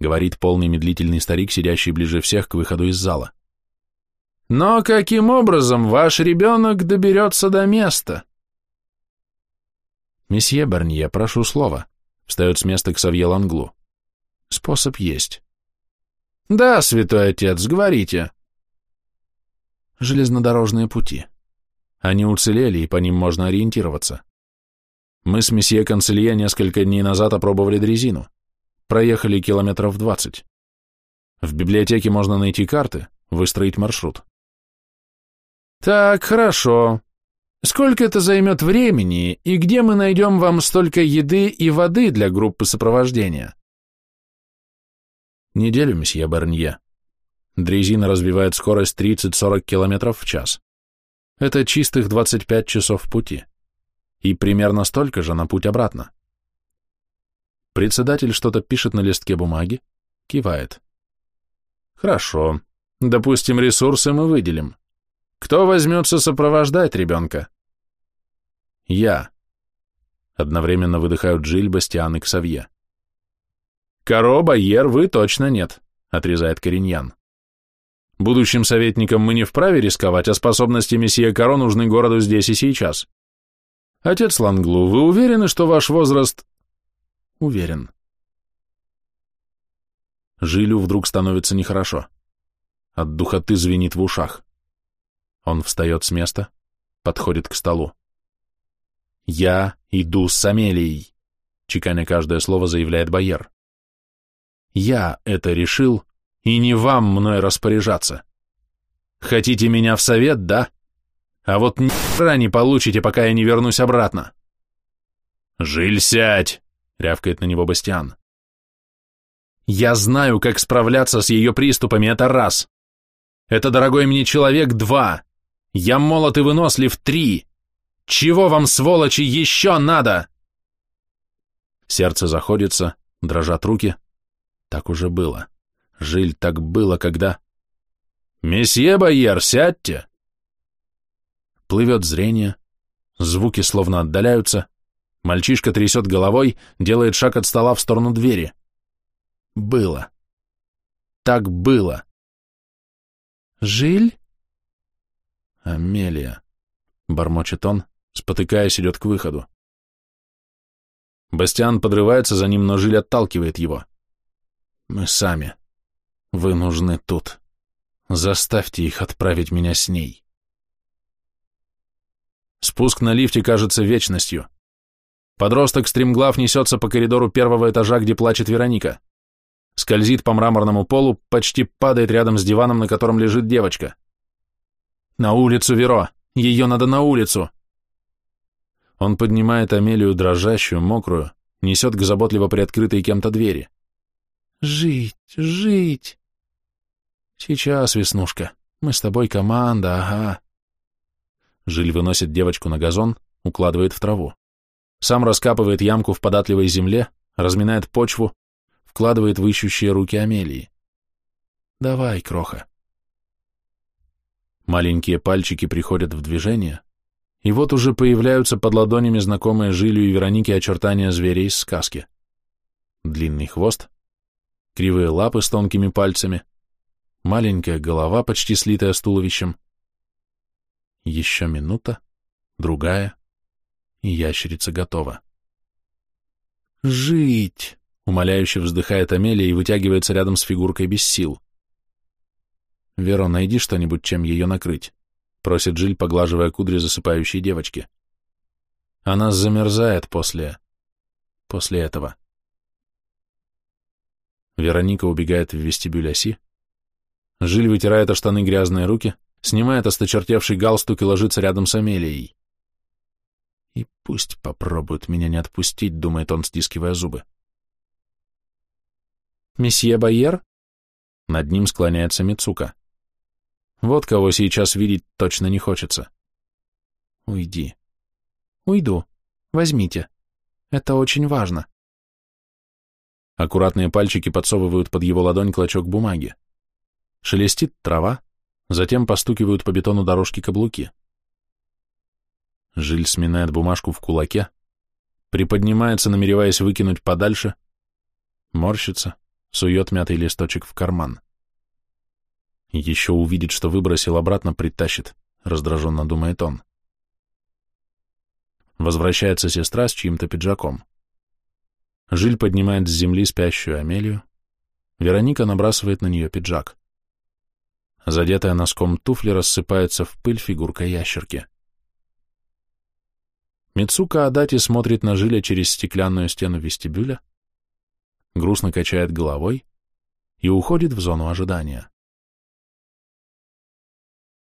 C: говорит полный медлительный старик, сидящий ближе всех к выходу из зала. «Но каким образом ваш ребенок доберется до места?»
B: «Месье Барнье, прошу слова», — встает с места к Савье Ланглу. «Способ есть».
C: «Да, святой отец, говорите».
B: «Железнодорожные пути. Они уцелели, и по ним можно ориентироваться. Мы с месье Канцелье несколько дней назад опробовали дрезину. Проехали километров двадцать. В библиотеке можно найти карты, выстроить маршрут».
C: «Так, хорошо. Сколько это займет времени, и где мы найдем вам столько еды и воды для группы сопровождения?
B: Неделю, месье Бернье. Дрезина развивает скорость 30-40 км в час. Это чистых 25 часов пути. И примерно столько же на путь обратно. Председатель что-то пишет на листке бумаги, кивает. Хорошо. Допустим, ресурсы мы выделим. Кто возьмется сопровождать ребенка? Я. Одновременно выдыхают Джиль, Бастиан и Ксавье. Каро, Байер, вы точно нет, отрезает Кориньян. Будущим советникам мы не вправе рисковать, а способности месье Каро нужны городу здесь и сейчас. Отец Ланглу, вы уверены, что ваш возраст...
C: Уверен.
A: Жилю вдруг становится нехорошо. От духоты звенит в ушах. Он встает с места, подходит к столу. «Я иду с Амелией», — чеканя каждое слово заявляет Байер. «Я это решил, и не вам мной распоряжаться. Хотите меня в совет, да? А вот ни не получите, пока я не вернусь обратно». «Жиль, сядь!» — рявкает на него Бастиан. «Я знаю, как справляться с ее приступами, это раз. Это, дорогой мне человек, два. Я молод и вынослив, три. Чего вам, сволочи, еще надо?» Сердце заходится, дрожат руки. Так уже было. Жиль, так было, когда... «Месье Байер, сядьте!» Плывет зрение, звуки словно отдаляются, мальчишка трясет головой, делает шаг от стола в сторону двери. Было. Так было.
C: «Жиль?»
A: «Амелия», — бормочет он, спотыкаясь, идет к выходу. Бастиан подрывается за ним, но Жиль отталкивает его. «Мы сами. Вы нужны тут. Заставьте их отправить меня с ней». Спуск на лифте кажется вечностью. Подросток стремглав несется по коридору первого этажа, где плачет Вероника. Скользит по мраморному полу, почти падает рядом с диваном, на котором лежит девочка. «На улицу, Веро! Ее надо на улицу!» Он поднимает Амелию дрожащую, мокрую, несет к заботливо приоткрытой кем-то двери.
C: «Жить, жить!»
A: «Сейчас, Веснушка, мы с тобой команда, ага!» Жиль выносит девочку на газон, укладывает в траву. Сам раскапывает ямку в податливой земле, разминает почву, вкладывает в ищущие руки Амелии. «Давай, кроха». Маленькие пальчики приходят в движение, и вот уже появляются под ладонями знакомые Жилю и Веронике очертания зверя из сказки. Длинный хвост, кривые лапы с тонкими пальцами, маленькая голова, почти слитая с туловищем. Еще минута, другая, и ящерица готова.
C: «Жить!»
A: — умоляюще вздыхает Амелия и вытягивается рядом с фигуркой без сил. «Веро, найди что-нибудь, чем ее накрыть», — просит Жиль, поглаживая кудри засыпающей девочки. «Она замерзает после... после этого». Вероника убегает в вестибюль оси. Жиль вытирает о штаны грязные руки, снимает осточертевший галстук и ложится рядом с Амелией. И пусть попробуют меня не отпустить, думает он, стискивая зубы.
C: «Месье Байер?»
A: Над ним склоняется Мицука. Вот кого сейчас видеть точно не хочется.
C: Уйди. Уйду. Возьмите. Это очень важно.
A: Аккуратные пальчики подсовывают под его ладонь клочок бумаги. Шелестит трава, затем постукивают по бетону дорожки каблуки. Жиль сминает бумажку в кулаке, приподнимается, намереваясь выкинуть подальше, морщится, сует мятый листочек в карман. Еще увидит, что выбросил, обратно притащит, раздраженно думает он. Возвращается сестра с чьим-то пиджаком. Жиль поднимает с земли спящую Амелию. Вероника набрасывает на нее пиджак. Задетая носком туфли рассыпается в пыль фигурка ящерки. Мицука Адати смотрит на Жиля через стеклянную стену вестибюля, грустно качает головой и уходит в зону ожидания.